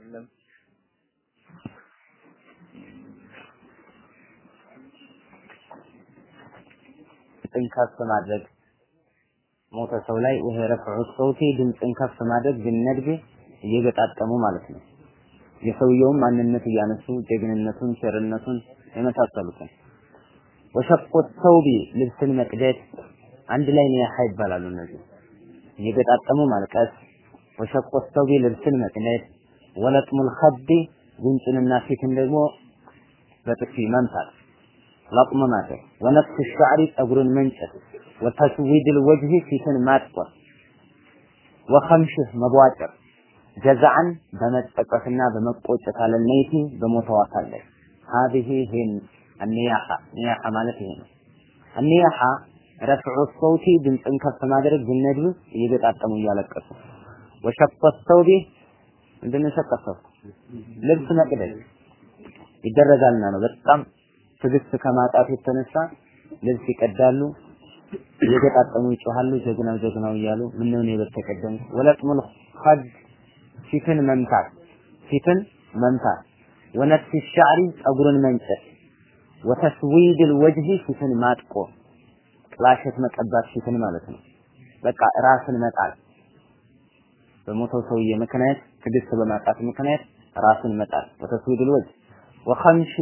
وسلم ድምፅን ከፍ ማድረግ ሞተ ሰው ላይ ይሄ ረፍዑ ሰውቲ ድምፅን ከፍ ማድረግ ቢነድብ እየገጣጠሙ ማለት ነው። የሰውየውን ማንነት እያነሱ ጀግንነቱን፣ ቸርነቱን የመሳሰሉትን ወሸቆ ሰውቢ ልብስን መቅደድ አንድ ላይ ኒያሃ ይባላሉ። እነዚህ እየገጣጠሙ ማልቀስ፣ ወሸቆ ሰውቢ ልብስን መቅደድ፣ ወለጥሙል ኸዲ ጉንጭንና ፊትን ደግሞ በጥፊ መምታት ለጥሞ ማድረግ፣ ወነፍስ ሻዕሪ ፀጉርን መንጨት፣ ወተስዊድል ወጅሂ ፊትን ማጥቆር፣ ወኸምሽህ መቧጨር ጀዛዓን በመጠቀስና በመቆጨት አለነይቲ በሞተው አካል ላይ ሀዚህ ይሄን አኒያሐ ኒያሐ ማለት ይሄ ነው። አኒያሐ ረፍዑ ሰውቲ ድምፅን ከፍ ማድረግ ብነድብ እየገጣጠሙ እያለቀሱ ወሸቆ ሰውቢ ምንድን ነው የሸቀሰው ልብስ መቅደድ ይደረጋልና ነው። በጣም ትዕግስት ከማጣት የተነሳ ልብስ ይቀዳሉ፣ እየገጣጠሙ ይጮሃሉ፣ ጀግናው ጀግናው እያሉ ምነው እኔ በተቀደምኩ ወለጥሙል ኸድ ፊትን መምታት ፊትን መምታት ወነፍስ ሻዕሪ ፀጉርን መንጨት ወተስዊድል ወጅሂ ፊትን ማጥቆር ጥላሸት መቀባት ፊትን ማለት ነው። በቃ ራስን መጣል በሞተው ሰውዬ ምክንያት ትዕግስት በማጣት ምክንያት ራስን መጣል ወተስዊድል ወጅህ ወኸምሽ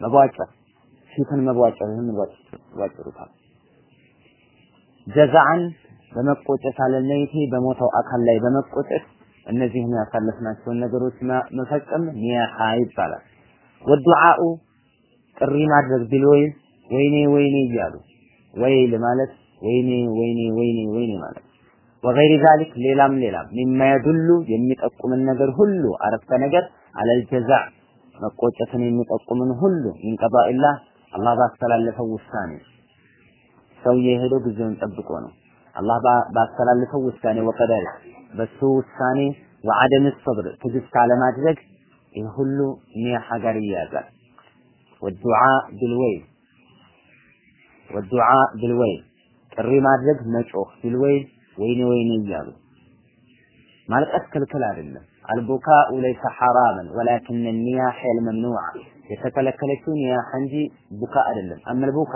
መቧጨር ፊትን መቧጨር ይህን መቧጨሩታል ጀዛዓን በመቆጨት አለነይቲ በሞተው አካል ላይ በመቆጨት እነዚህን ያሳለፍናቸውን ነገሮች መፈጸም ኒያሃ ይባላል። ወዱዓኡ ጥሪ ማድረግ ቢልወይል ወይኔ ወይኔ እያሉ ወይል ማለት ወይኔ ወይኔ ወይኔ ወይኔ ማለት ወገይሪ ዛሊክ ሌላም ሌላም ሚማ የዱሉ የሚጠቁምን ነገር ሁሉ አረፍተ ነገር አለል መቆጨትን የሚጠቁምን ሁሉ ሚን ቀዳኢላህ አላህ ባስተላለፈው ውሳኔ ሰውዬ የሄደው ጊዜውን ጠብቆ ነው። አላህ ባስተላለፈው ውሳኔ ወቀደር በሱ ውሳኔ ወዐደም ሰብር ትዕግስት አለማድረግ ይህ ሁሉ ኒያሐ ጋር ይያዛል። ወዱዓ ቢልወይል ወዱዓ ቢልወይል ጥሪ ማድረግ መጮህ ቢልወይል ወይኔ ወይኔ እያሉ ማልቀስ ክልክል አይደለም። አልቡካኡ ለይሰ ሐራመን ወላኪን ኒያሐ አልመምኑዓ የተከለከለችው ኒያሐ እንጂ ቡካ አይደለም። አመል ቡካ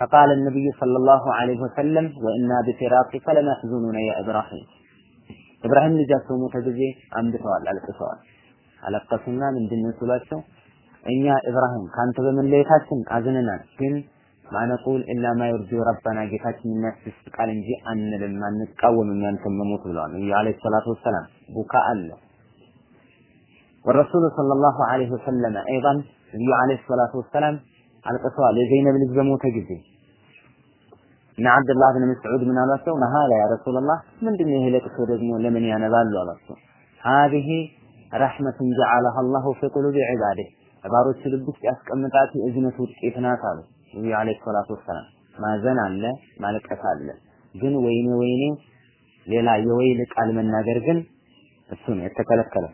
ፈቃለ ነቢዩ ሰለላሁ ዐለይሂ ወሰለም ወኢና ቢፊራቂከ ለመሕዙኑነ ያ ኢብራሂም ኢብራሂም ልጃቸው ሞተ ጊዜ አንብተዋል፣ አልቅሰዋል። አለቀሱና ምንድን ነው ሲሏቸው እኛ ኢብራሂም ካንተ በመለየታችን አዝነናል፣ ግን ما نقول إلا ما يرضي ربنا ጌታችን የሚያስደስት ቃል እንጂ አንልም፣ አንቃወምም ያንተን መሞት ብለዋል ነብዩ عليه الصلاة والسلام። بكى الرسول صلى الله عليه وسلم أيضا ነብዩ عليه الصلاة والسلام አልቅሰዋል። የዘይነብ ልጅ በሞተ ጊዜ እና አብዱላህ ብን መስዑድ ምን አሏቸው? መሃላ ያ ረሱላህ ምንድነው ይሄ ለቅሶ ደግሞ ለምን ያነባሉ አሏቸው። ሀዚህ ረሕመቱን ጀዓለሃ አላሁ ፊ ቁሉቢ ዒባዲህ ባሮች ልብ ውስጥ ያስቀምጣት የእዝነት ውጤት ናት አሉ ነቢዩ ዓለይሂ ሰላቱ ወሰላም። ማዘን አለ ማልቀስ አለ፣ ግን ወይኔ ወይኔ ሌላ የወይል ቃል መናገር ግን እሱ ነው የተከለከለው።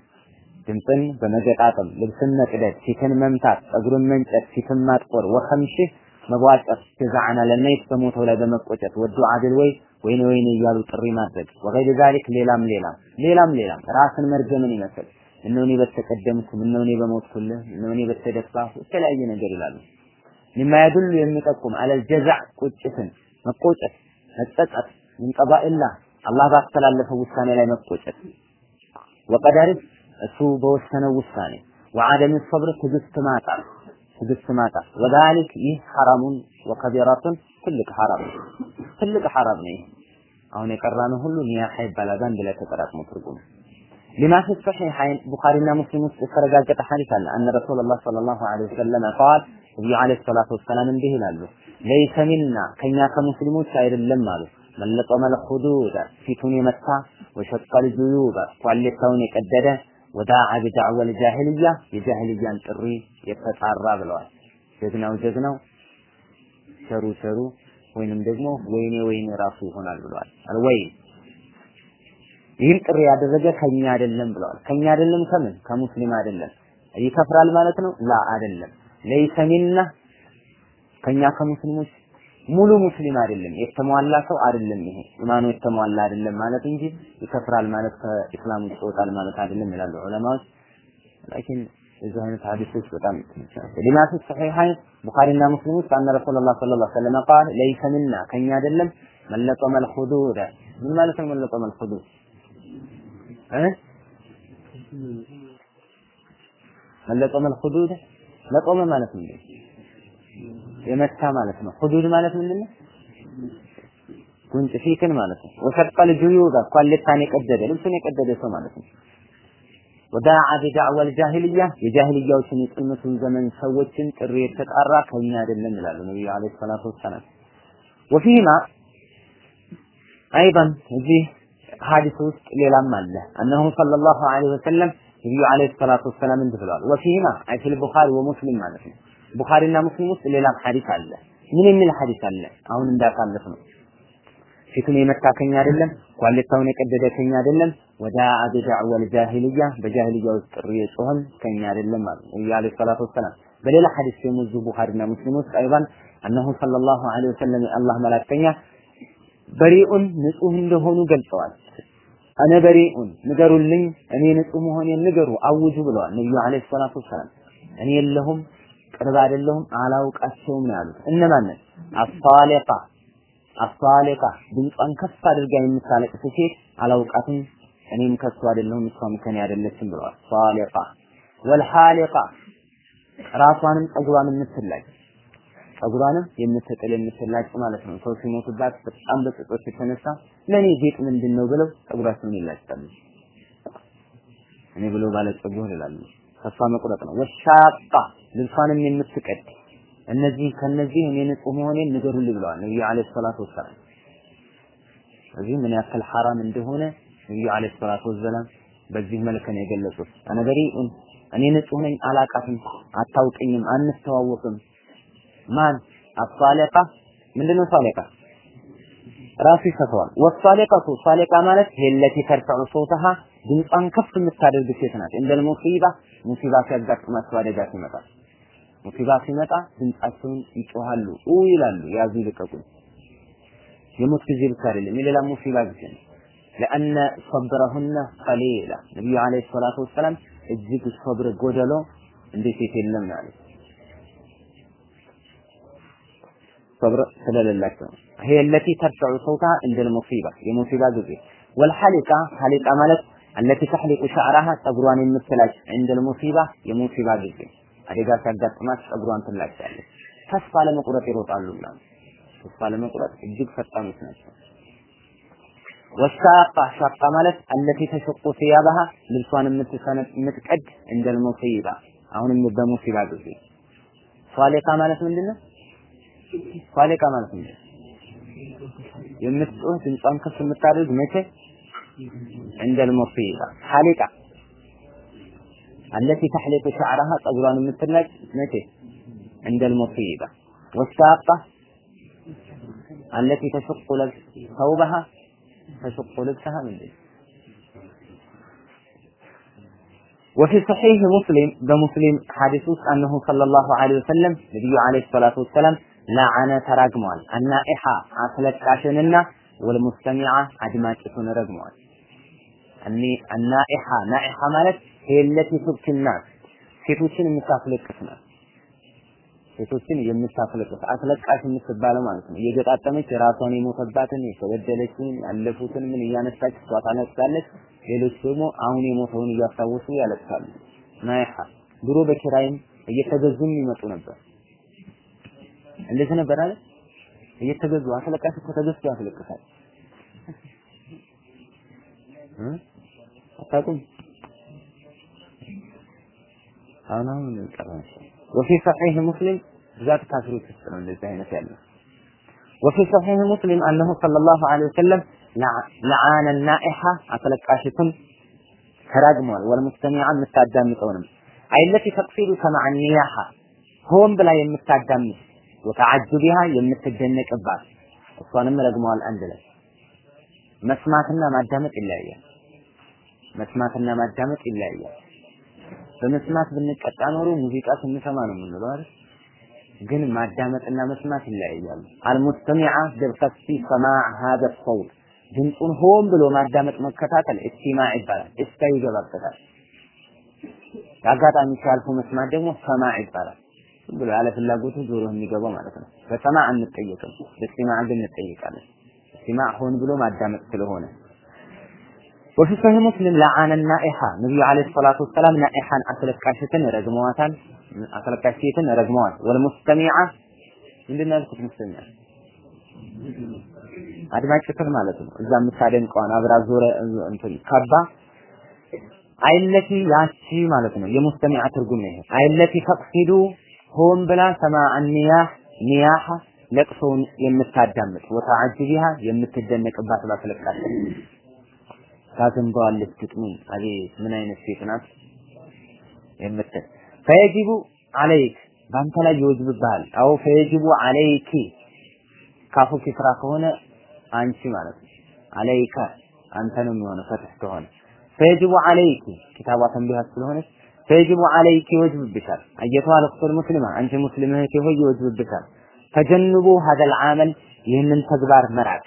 ድምፅን በመገጣጠም ልብስን መቅደድ፣ ፊትን መምታት፣ ፀጉርን መንጨት፣ ፊትን ማጥቆር፣ ወኸምሽህ መቧጨር ጀዛዓን አለመይት በሞተው ላይ በመቆጨት ወዱ አድል ወይ ወይኔ ወይኔ እያሉ ጥሪ ማድረግ ወገይር ዛሊክ ሌላም ሌላም ሌላም ሌላም ራስን መርገምን ይመስል እነሆ እኔ በተቀደምኩ እነሆ እኔ በሞትኩልህ እነሆ እኔ በተደፋሁ የተለያየ ነገር ይላሉ። ሚማ የዱሉ የሚጠቁም አለል ጀዛዕ ቁጭትን መቆጨት መጸጸት ምን ቀዳኢላህ አላህ ባስተላለፈው ውሳኔ ላይ መቆጨት ወቀደር እሱ በወሰነው ውሳኔ ወዐደም ሰብር ትዕግስት ማጣት ትዕግስት ማጣት ወዛሊክ ይህ ሐራሙን ወከቢራቱን ትልቅ ሐራም ትልቅ ሐራም ነው። አሁን የቀራነው ሁሉ ኒያሐ ይባላል። አንድ ላይ ተጠራቅሞ ትርጉም ሊማ ፊ ሰሒሐይን ቡኻሪና ሙስሊም ውስጥ የተረጋገጠ ሐዲስ አለ። አነ ረሱላላህ ሰለላሁ ዐለይሂ ወሰለም ቃል ነቢዩ ዐለይሂ ሰላቱ ወሰላም እንዲህ ይላሉ፣ ለይሰ ሚና ከኛ ከሙስሊሞች አይደለም አሉ መለጠመል ኹዱድ ፊቱን የመታ ወሸቀል ጁዩብ ኳሌታውን የቀደደ ወዳዓ ቢዳዕወል ጃሂልያ የጃሂልያን ጥሪ የተጣራ ብለዋል። ጀግናው ጀግናው ሸሩ ሸሩ ወይንም ደግሞ ወይኔ ወይኔ ራሱ ይሆናል ብለዋል። አልወይ ይህን ጥሪ ያደረገ ከኛ አይደለም ብለዋል። ከኛ አይደለም ከምን ከሙስሊም አይደለም። ይከፍራል ማለት ነው? ላ አይደለም። ለይሰ ሚና ከኛ ከሙስሊሞች ሙሉ ሙስሊም አይደለም፣ የተሟላ ሰው አይደለም። ይሄ ኢማኑ የተሟላ አይደለም ማለት እንጂ ይከፍራል ማለት ከኢስላም ውጭ ይወጣል ማለት አይደለም ይላሉ ዑለማዎች። ላኪን እዚህ አይነት ሐዲሶች በጣም ሊማ ፊ ሰሒሐይን ቡኻሪና ሙስሊም ውስጥ አነ ረሱላላህ ሰለላሁ ዐለይሂ ወሰለም ቃል ለይሰ ሚና ከኛ አይደለም መለጠመል ኹዱድ ምን ማለት ነው መለጠመል ኹዱድ እ መለጠመል ኹዱድ ለቆመ ማለት ነው የመታ ማለት ነው። ኹዱድ ማለት ምንድን ነው? ጉንጭ ፊትን ማለት ነው። ወሰቀል ጁዩዳ ኳሌታን የቀደደ ልብሱን የቀደደ ሰው ማለት ነው። ወዳዓ ቢዳዕዋ አልጃሂልያ የጃሂልያዎችን የጥልመቱን ዘመን ሰዎችን ጥሪ የተጣራ ከኛ አይደለም ይላሉ ነብዩ አለይሂ ሰላቱ ወሰላም። ወፊማ አይضا እዚህ ሐዲስ ውስጥ ሌላም አለ። እነሆ ሰለላሁ ዐለይሂ ወሰለም ነብዩ አለይሂ ሰላቱ ወሰላም እንዲህ ብለዋል። ወፊማ አይ ፊል ቡኻሪ ወሙስሊም ማለት ነው። ቡኻሪና ሙስሊም ውስጥ ሌላም ሐዲስ አለ። ምን የሚል ሐዲስ አለ? አሁን እንዳሳለፍ ነው ፊቱን የመታ ከኛ አይደለም ኳሌታውን የቀደደ ከኛ አይደለም። ወዳ ቢዳዕዋ አልጃሂልያ በጃሂልያ ውስጥ ጥሪ የጮኸም ከኛ አይደለም ማለት ነው ነብዩ አለይሂ ሰላቱ ወሰላም። በሌላ ሐዲስ ደግሞ እዚሁ ቡኻሪና ሙስሊም ውስጥ አይባን እነሆ ሰለላሁ ዐለይሂ ወሰለም የአላህ መላእክተኛ በሪኡን ንጹህ እንደሆኑ ገልጸዋል። አነ በሪኡን ንገሩልኝ፣ እኔ ንጹህ መሆኔን ንገሩ አውጁ ብለዋል ነብዩ አለይሂ ሰላቱ ወሰላም። እኔ የለሁም ቅርብ አይደለሁም አላውቃቸውም ነው ያሉት። እነማንን? አሳሊቃ አሳሊቃ ድምጿን ከፍ አድርጋ የምታለቅስ ሴት አላውቃትም፣ እኔም ከሱ አይደለሁም እሷም ከኔ አይደለችም ብለዋል። ሳሊቃ ወልሐሊቃ ራሷንም ጸጉሯን የምትላጭ ጸጉሯንም የምትጥል የምትላጭ ማለት ነው። ሰው ሲሞቱባት በጣም በጥጦች የተነሳ ለኔ ጌጥ ምንድን ነው ብለው ጸጉራቸውን ይላጫሉ። እኔ ብሎ ባለ ጸጉር ይላሉ። ተስፋ መቁረጥ ነው። ወሻቃ ልብሷንም የምትቀድ እነዚህ ከነዚህ እኔ ንጹህ መሆኔን ንገሩልኝ ብለዋል ነብዩ አለይሂ ሰላቱ ወሰላም። እዚህ ምን ያክል ሐራም እንደሆነ ነብዩ አለይሂ ሰላቱ ወሰላም በዚህ መልክ ነው የገለጹት። በሪኡን እኔ ንጹህ ነኝ፣ አላቃትም፣ አታውቅኝም፣ አንስተዋወቅም ማን? አሳለቃ ምንድነው ሳለቃ ራሱ ይሰፋዋል ወሳለቃቱ ሳለቃ ማለት የለቲ ተርፈዑ ሶተሃ ድምጿን ከፍ የምታደርግ ሴት ናት። እንደል ሙሲባ ሙሲባ ሲያጋጥማቸው አደጋ ሲመጣ ሙሲባ ሲመጣ ድምጻቸውን ይጮሃሉ ኡ ይላሉ። ያዙ ይልቀቁኝ። የሞት ጊዜ ብቻ አይደለም የሌላ ሙሲባ ጊዜ ነው። ለአነ ሰብረሁነ ቀሊላ። ነቢዩ አለይሂ ሰላቱ ወሰላም እጅግ ሰብር ጎደሎ እንደ ሴት የለም ነው ያሉት صبر ስለሌላቸው هي التي ترفع صوتها عند المصيبة የሙሲባ ጊዜ والحلقة حلقة ማለት التي تحلق شعرها ጸጉሯን የምትላጭ عند المصيبة የሙሲባ ጊዜ አደጋ ሲያጋጥማት ጸጉሯን ትላጫለች ተስፋ ለመቁረጥ ይሮጣሉ ማለት ተስፋ ለመቁረጥ እጅግ ፈጣኖች ናቸው ወሻቃ ሻቃ ማለት التي تشق ثيابها ልብሷን የምትሰነጥ የምትቀድ عند المصيبة አሁንም በሙሲባ ጊዜ ሷሊቃ ማለት ምንድነው ሷሊቃ ማለት ነው የምትጮህ ድምጿን ከፍ የምታደርግ መቼ عند المصيبة حالقة التي تحلق شعرها ጸጉሯን የምትላጭ መቼ عند المصيبة والساقة التي تشق ثوبها تشق لبسها من ذلك وفي صحيح مسلم بمسلم حديث أنه صلى الله عليه وسلم نبي عليه الصلاة والسلام ለዓነ ተራግመዋል። አናኢሐ አስለቃሽንና ወልሙስተሚዓ አድማጭቱን ረግመዋል። እኒ አናኢሐ ናኢሐ ማለት ሄለቲ ቱብኪና ሴቶችን የምታስለቅስ ናት። ሴቶችን የምታስለቅስ አስለቃሽ የምትባለው ማለት ነው። እየገጣጠመች ራሷን የሞተባትን የተበደለችን ያለፉትን ምን እያነሳች እሷ ታለቅሳለች። ሌሎች ደግሞ አሁን የሞተውን እያስታወሱ ያለቅሳሉ። ናኢሐ ድሮ በኪራይም እየተገዙም ይመጡ ነበር። እንዴት ነበር አለ እየተገዙ አስለቃሽ እኮ ተገዝቶ ያስለቅሳል። አታውቁም? አሁን አሁን ወፊ ሰሒህ ሙስሊም ብዛት ካፊሮች ውስጥ ነው እንደዚህ አይነት ያለው። ወፊ ሰሒህ ሙስሊም አነሁ ሰለላሁ ዐለይሂ ወሰለም ለዓነ ናኢሐ አስለቃሽቱን ተራግሟል። ወልሙስተሚዓ የምታዳምጠውንም አይለቲ ተቅሲዱ ከመዐ ኒያሐ ሆን ብላ የምታዳምጥ ወተዓጅቢሃ የምትደነቅባት እሷንም ረግመዋል አንድ ላይ መስማትና ማዳመጥ ይለያያል መስማትና ማዳመጥ ይለያያል በመስማት ብንቀጣ ኖሮ ሙዚቃ ስንሰማ ነው የምንለው አይደል ግን ማዳመጥና መስማት ይለያያሉ። አልሙስተሚዓ ቢልቀስዲ ሰማዕ ሀደ ሰውት ድምፁን ሆን ብሎ ማዳመጥ መከታተል እስቲማዕ ይባላል። እስታ ይገባበታል። አጋጣሚ ሲያልፉ መስማት ደግሞ ሰማዕ ይባላል። ዝም ብሎ ያለ ፍላጎቱ ጆሮ የሚገባው ማለት ነው። በሰማዕ አንጠየቅም፣ በስቲማዕ ግን እንጠይቃለን። እስቲማዕ ሆን ብሎ ማዳመጥ ስለሆነ ወፊ ሰሂህ ሙስሊም ለዓነ ናኢሓ ነቢዩ ዓለይሂ ሰላቱ ወሰላም ናኢሓን አስለቃሽትን ረግመዋታል። አስለቃሽ ሴትን ረግመዋል። ወልሙስተሚዓ ምንድን ነው ያልኩት? ሙስተሚዓ አድማጭትን ማለት ነው። እዛ የምታደንቀዋን አብራ ዞረ እንትን ካባ አይለቲ ያቺ ማለት ነው። የሙስተሚዓ ትርጉም ነው ይሄ። አይለቲ ተቅሲዱ ሆን ብላ ሰማዕ ኒያህ ኒያህ ለቅሶውን የምታዳምጥ ወተዓጅቢሃ የምትደነቅባት ባስለቃሽ ታዘንበዋለች ግጥሙን። አቤት ምን አይነት ሴት ናት የምትል ፈየጂቡ አለይክ በአንተ ላይ ይወጅብብሃል። አው ፈየጂቡ አለይኪ ካፉ ኪስራ ከሆነ አንቺ ማለት ነው። አለይከ አንተ ነው የሚሆነው ፈትህ ከሆነ ፈየጂቡ አለይኪ ኪታቧ ተንቢሃት ስለሆነች ፈየጂቡ አለይኪ ይወጅብብሻል። አየቷ አልክቱል ሙስሊማ አንቺ ሙስሊም እህቴ ሆይ ይወጅብብሻል። ተጀንቡ ሀደል አመል ይህንን ተግባር መራቅ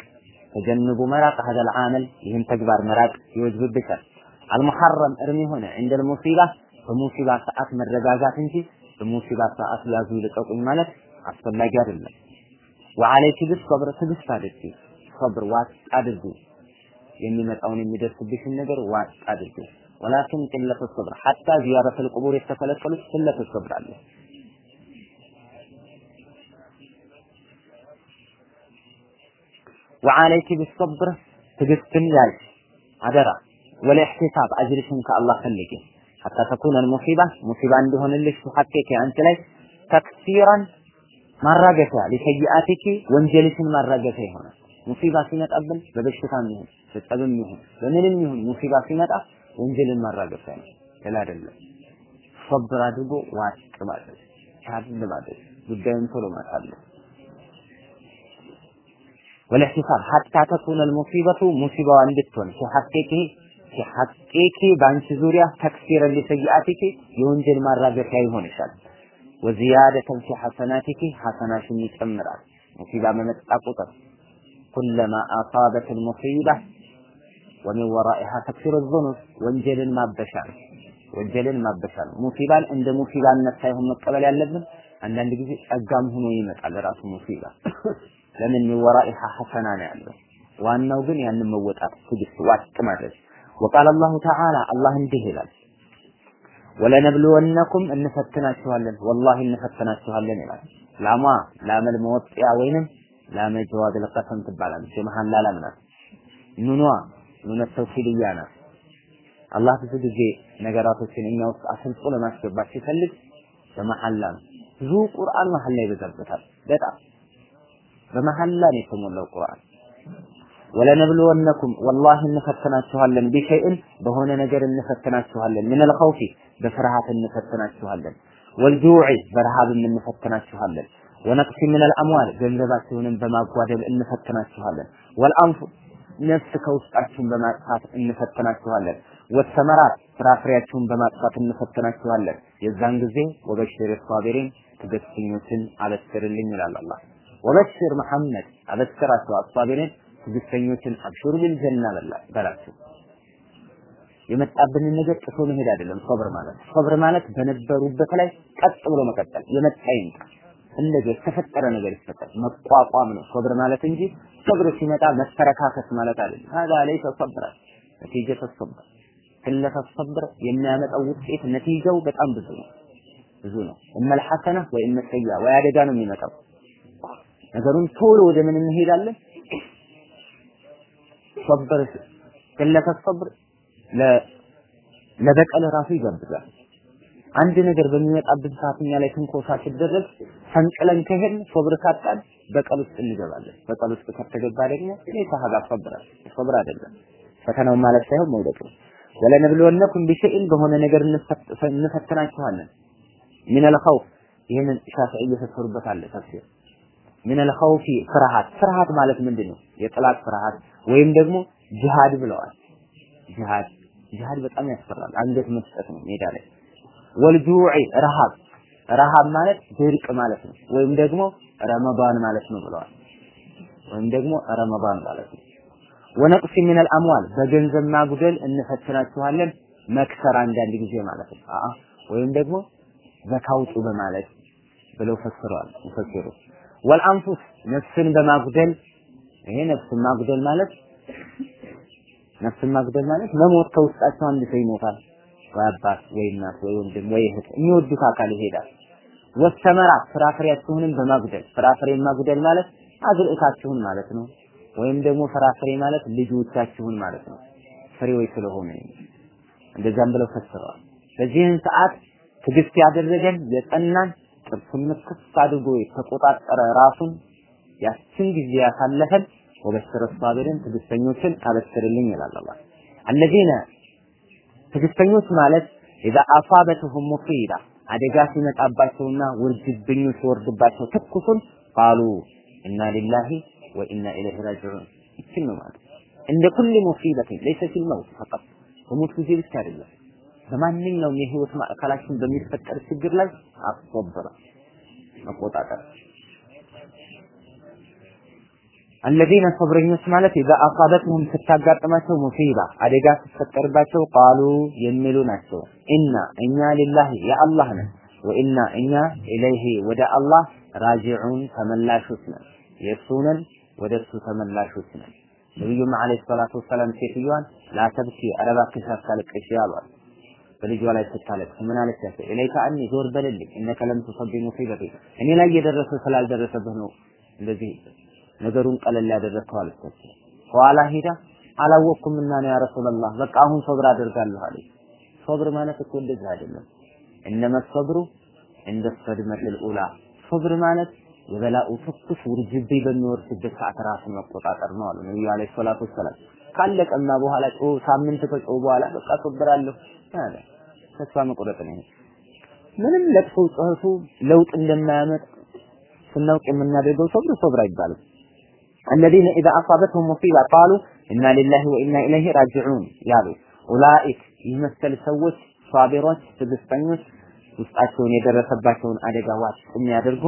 ተጀንቡ መራቅ ሀደል አመል ይህን ተግባር መራቅ ይወጅብብሻል። አልሙሐረም እርም የሆነ እንደል ሙሲባ በሙሲባ ሰዓት መረጋጋት እንጂ በሙሲባ ሰዓት ያዙ ልቀቁኝ ማለት አስፈላጊ አይደለም። ወአለይኪ ቢሰብር ትዕግስት አድርጊ። ሰብር ዋጥ አድርጊ። የሚመጣውን የሚደርስብሽን ነገር ዋጥ አድርጊ። ወላኪን ቅለተ ሰብር ሐታ ዚያረተል ቁቡር የተከለከሉት ቅለተ ሰብር አለ። ወአለይኪ ቢሰብር ትዕግስትን ያዥ አደራ። ወለኢሕቲሳብ አጅርሽን ከአላህ ፈልጊ። ሐታ ተኩነ ሙሲባ ሙሲባ እንዲሆንልሽ ሐቂቂ አንቺ ላይ ተክሲራን ማራገፊያ ሊሰይአቲኪ ወንጀልሽን ማራገፊያ ይሆናል። ሙሲባ ሲመጣብን በበሽታም ይሁን በጸብም ይሁን በምንም ይሁን ሙሲባ ሲመጣ ወንጀልን ማራገፊያ ነው፣ ሌላ አይደለም። ሰብር አድርጎ ዋጥ ማለት ታድል ማለት ጉዳዩን ቶሎ ማሳለፍ ወለሕቲሳብ ሐታ ተኩነ ሙሲበቱ ሙሲባዋ እንድትሆን ሲሐቂቂ ሲሐቂቂ በአንቺ ዙሪያ ተክሲረን ሊሰይአቲኪ የወንጀል ማራገፊያ ይሆንሻል። ፊ ሐሰናቲኪ ሐሰናሽን ይጨምራል። ሙሲባ በመጣ ቁጥር ኩለማ አሳበት ሙሲባ ወሚን ወራኢሃ ተክሲሩ ዙኑብ ወንጀልን ማበሻ ነው። ወንጀልን ማበሻ ነው። ሙሲባን እንደ ሙሲባነት ሳይሆን መቀበል ያለብን አንዳንድ ጊዜ ጸጋም ሆኖ ይመጣል ራሱ ሙሲባ። ለምን ሚን ወራኢሃ ሐሰና ነው ያለው። ዋናው ግን ያንን መወጣት ትዕግስት ዋጥ ማለት ወቃል አላሁ ተዓላ አላህ እንዲህ ይላል ወለነብልወነኩም እንፈትናችኋለን ወላሂ እንፈትናችኋለን ይላል። ላሟ ላመል መወጥያ ወይንም ላመ ጀዋብ ለቀሰም ትባላለች። የመሐላ ላም ናት። ኑኗ ኑነ ተውሂድያ ናት። አላህ ብዙ ጊዜ ነገራቶችን እኛ ውስጥ አስልጦ ለማስገባት ሲፈልግ በመሐላ ነው። ብዙ ቁርአን መሐላ ይበዛበታል። በጣም በመሐላ ነው የተሞላው ቁርአን። ወለነብልወነኩም ወላሂ እንፈትናችኋለን ቢሸይእን በሆነ ነገር እንፈትናችኋለን ሚነል ኸውፊ በፍርሃት እንፈትናችኋለን ወልጁዕ በረሃብም እንፈትናችኋለን ወነቅሲ ሚነል አምዋል ገንዘባችሁንም በማጓደል እንፈትናችኋለን ወልአንፉ ነፍስ ከውስጣችሁን በማጥፋት እንፈትናችኋለን። ወሰመራት ፍራፍሬያችሁን በማጥፋት እንፈትናችኋለን። የዛን ጊዜ ወበሽር ሳቢሪን ትዕግስተኞችን አበስርልኝ ይላል አላህ። ወበሽር መሐመድ አበስራቸው አሳቢሪን ትዕግስተኞችን አብሽሩ ቢልጀና በላቸው። የመጣብንን ነገር ጥሶ መሄድ አይደለም ሶብር ማለት። ሶብር ማለት በነበሩበት ላይ ቀጥ ብሎ መቀጠል የመጣ ይምጣ እንደዚህ የተፈጠረ ነገር ይፈጠር መቋቋም ነው ሶብር ማለት እንጂ ሶብር ሲመጣ መፈረካከስ ማለት አይደለም هذا ليس صبر نتيجة الصبر ቅለተ ሶብር የሚያመጣው ውጤት ነቲጃው በጣም ብዙ ነው ብዙ ነው እመል ሐሰነ ወይ እመ ሰያ ወይ አደጋ ነው የሚመጣው ነገሩን ቶሎ ወደ ምን እንሄዳለን ሶብር ቅለተ ሶብር ለበቀል ራሱ ይጋብዛል። አንድ ነገር በሚመጣብን ሰዓት እኛ ላይ ትንኮሳ ሲደረግ ፈንቅለን ከሄድን ሶብር ካጣን በቀል ውስጥ እንገባለን። በቀል ውስጥ ከተገባ ደግሞ እኔ ከሀጋ ሶብራል ሶብር አይደለም ፈተናው ማለት ሳይሆን መውደቅ ነው። ولنبلونكم بشيء በሆነ ነገር እንፈትናችኋለን። من الخوف ይህንን ሻፊዒ እየፈሰሩበት አለ ተፍሲር من الخوف ፍርሃት ፍርሃት ማለት ምንድን ነው? የጠላት ፍርሃት ወይም ደግሞ ጂሃድ ብለዋል። ጂሃድ ጂሃድ በጣም ያስፈራል። አንገት መስጠት ነው ሜዳ ላይ والجوع ረሃብ ረሃብ ማለት ድርቅ ማለት ነው፣ ወይም ደግሞ ረመዳን ማለት ነው ብለዋል። ወይም ደግሞ ረመዳን ማለት ነው። ونقص من الأموال በገንዘብ ማጉደል እንፈትናችኋለን መክሰር አንዳንድ ጊዜ ማለት ነው። አአ ወይም ደግሞ ዘካ አውጡ በማለት ብለው ፈስረዋል ሙፈሲሩ والأنفس ነፍስን በማጉደል ይሄ ነፍስን ማጉደል ማለት ነፍስን ማጉደል ማለት መሞት ከውስጣቸው አንድ ሰው ይሞታል። ወይ አባት ወይ እናት ወይ ወንድም ወይ እህት የሚወዱት አካል ይሄዳል። ወሰመራት ፍራፍሬያችሁንም በማጉደል ፍራፍሬን ማጉደል ማለት አዝርዕታችሁን ማለት ነው። ወይም ደግሞ ፍራፍሬ ማለት ልጆቻችሁን ማለት ነው። ፍሬዎች ስለሆነ እንደዛም ብለው ፈስረዋል። በዚህን ሰዓት ትዕግስት ያደረገን የጸናን ጥርሱን ምክፍ አድርጎ የተቆጣጠረ ራሱን ያችን ጊዜ ያሳለፈን ወበሽረ ሳቢሪን ትዕግስተኞችን አበስርልኝ ይላል አላህ። አለዚነ ትዕግስተኞች ማለት ኢዛ አሳበትሁም ሙሲባ አደጋ ሲመጣባቸውና ውርጅብኙ ሲወርድባቸው ትኩሱን ቃሉ ኢና ሊላሂ ወኢና ኢለይሂ ራጂዑን። ይችን ነው ማለት። እንደ ኩል ሙሲበትን ለይሰ ፊል መውት ፈቀጥ። በሞት ጊዜ ብቻ አይደለም። በማንኛውም የህይወት ማዕከላችን በሚፈጠር ችግር ላይ አስወበረ መቆጣጠር አለዚነ ሰብረኞች ማለት ኢዛ አሳበትሁም ስታጋጥማቸው ሙሲባ አደጋ ሲፈጠርባቸው ቃሉ የሚሉ ናቸው። ኢና እኛ ሊላሂ የአላህ ነን፣ ወኢና እኛ ኢለይሂ ወደ አላህ ራጂዑን ተመላሾች ነን፣ የእሱ ነን፣ ወደ እሱ ተመላሾች ነን። ነቢዩም عليه الصلاة والسلام ሴትዮዋን لا تبكي ኧረ እባክሽ አታልቅሽ አሏት። በልጇ ላይ ስታለቅስ ምን አለቻቸው? إليك عني ዞር በልልኝ إنك لم تصب بمصيبتي እኔ ላይ የደረሰ ስላልደረሰብህ ነው እንደዚህ ነገሩን ቀለል ያደረግከው አለቻቸው። ኋላ ሄዳ አላወቅኩምና ነው ያ በቃ አሁን ሶብር አደርጋለሁ አለች። ሶብር ማለት እኮ እንደዚህ አይደለም። إنما الصبر عند الصدمة الأولى ሶብር ማለት የበላኡ ትኩስ ውርጅብኝ በሚወርድበት ሰዓት ራስን መቆጣጠር ነው አሉ ነብዩ አለይሂ ሰላቱ ወሰላም። ካለቀማ በኋላ ጮ ሳምንት ከጮ በኋላ በቃ ሶብራለሁ አለ። ተስፋ መቁረጥ ነው። ምንም ለቅሶ ጩኸቱ ለውጥ እንደማያመጥ ስናውቅ የምናደርገው ሶብር ሶብር አይባልም። الذين إذا أصابتهم مصيبة قالوا إنا لله وإنا إليه راجعون ያሉ ኡላኢክ ይህ መሰል ሰዎች ሷቢሮች ትዕግስተኞች ውስጣቸውን የደረሰባቸውን አደጋ ዋጥ የሚያደርጉ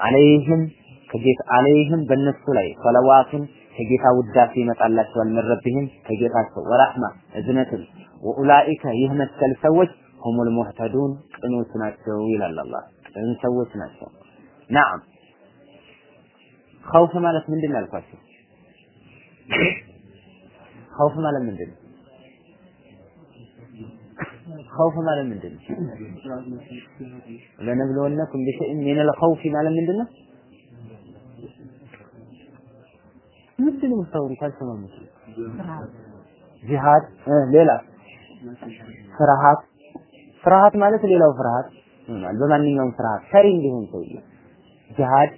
አለይህም ከጌታ አለይህም በእነሱ ላይ ሰለዋቱን ከጌታ ውዳሴ ይመጣላቸዋል መረብህም ከጌታቸው ወራህማ እዝነትም ወኡላኢከ ይህ መሰል ሰዎች ሁሙል ሙህተዱን ቅኖች ናቸው ይላል አላህ ቅን ሰዎች ናቸው ናም ኸውፍ ማለት ምንድን ነው ያልኳቸው? ኸውፍ ማለት ምንድን ነው? خوف ማለት ምንድን ነው? لنبلونكم بشيء من الخوف ማለት ምንድን ነው? ምንድን ነው የምታወሩት? አልሰማም። ጂሃድ ሌላ ፍርሃት ፍርሃት ማለት ሌላው ፍርሃት በማንኛውም ፍርሃት ሰሪ እንዲሆን ሰውዬ ጂሃድ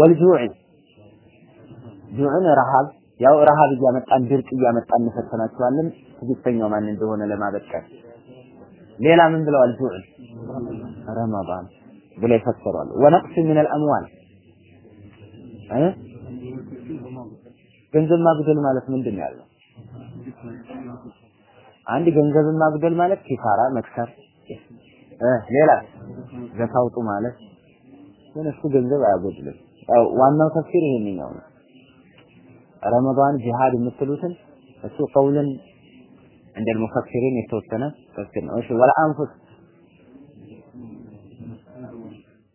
والجوع። ጁዕን ረሃብ ያው ረሃብ እያመጣን ድርቅ እያመጣን እንፈተናቸዋለን። ትዕግስተኛው ማን እንደሆነ ለማበቀል። ሌላ ምን ብለዋል ጁዕ? ረመዳን ብለው ይፈሰራሉ ወነቅስ ምን አልአምዋል። ገንዘብ ማጉደል ማለት ምንድን ነው ያለው? አንድ ገንዘብን ማጉደል ማለት ኪሳራ መክሰር። ሌላ ዘካውጡ ማለት እሱ ገንዘብ አያጎድልም። ዋናው ተፍሲር ይሄንኛው ነው። ረመዳን ጂሃድ የምትሉትን እሱ ቀውልን እንደ ሙፈሲሪን የተወሰነ ተፍሲር ነው። እሺ ወላ አንፉስ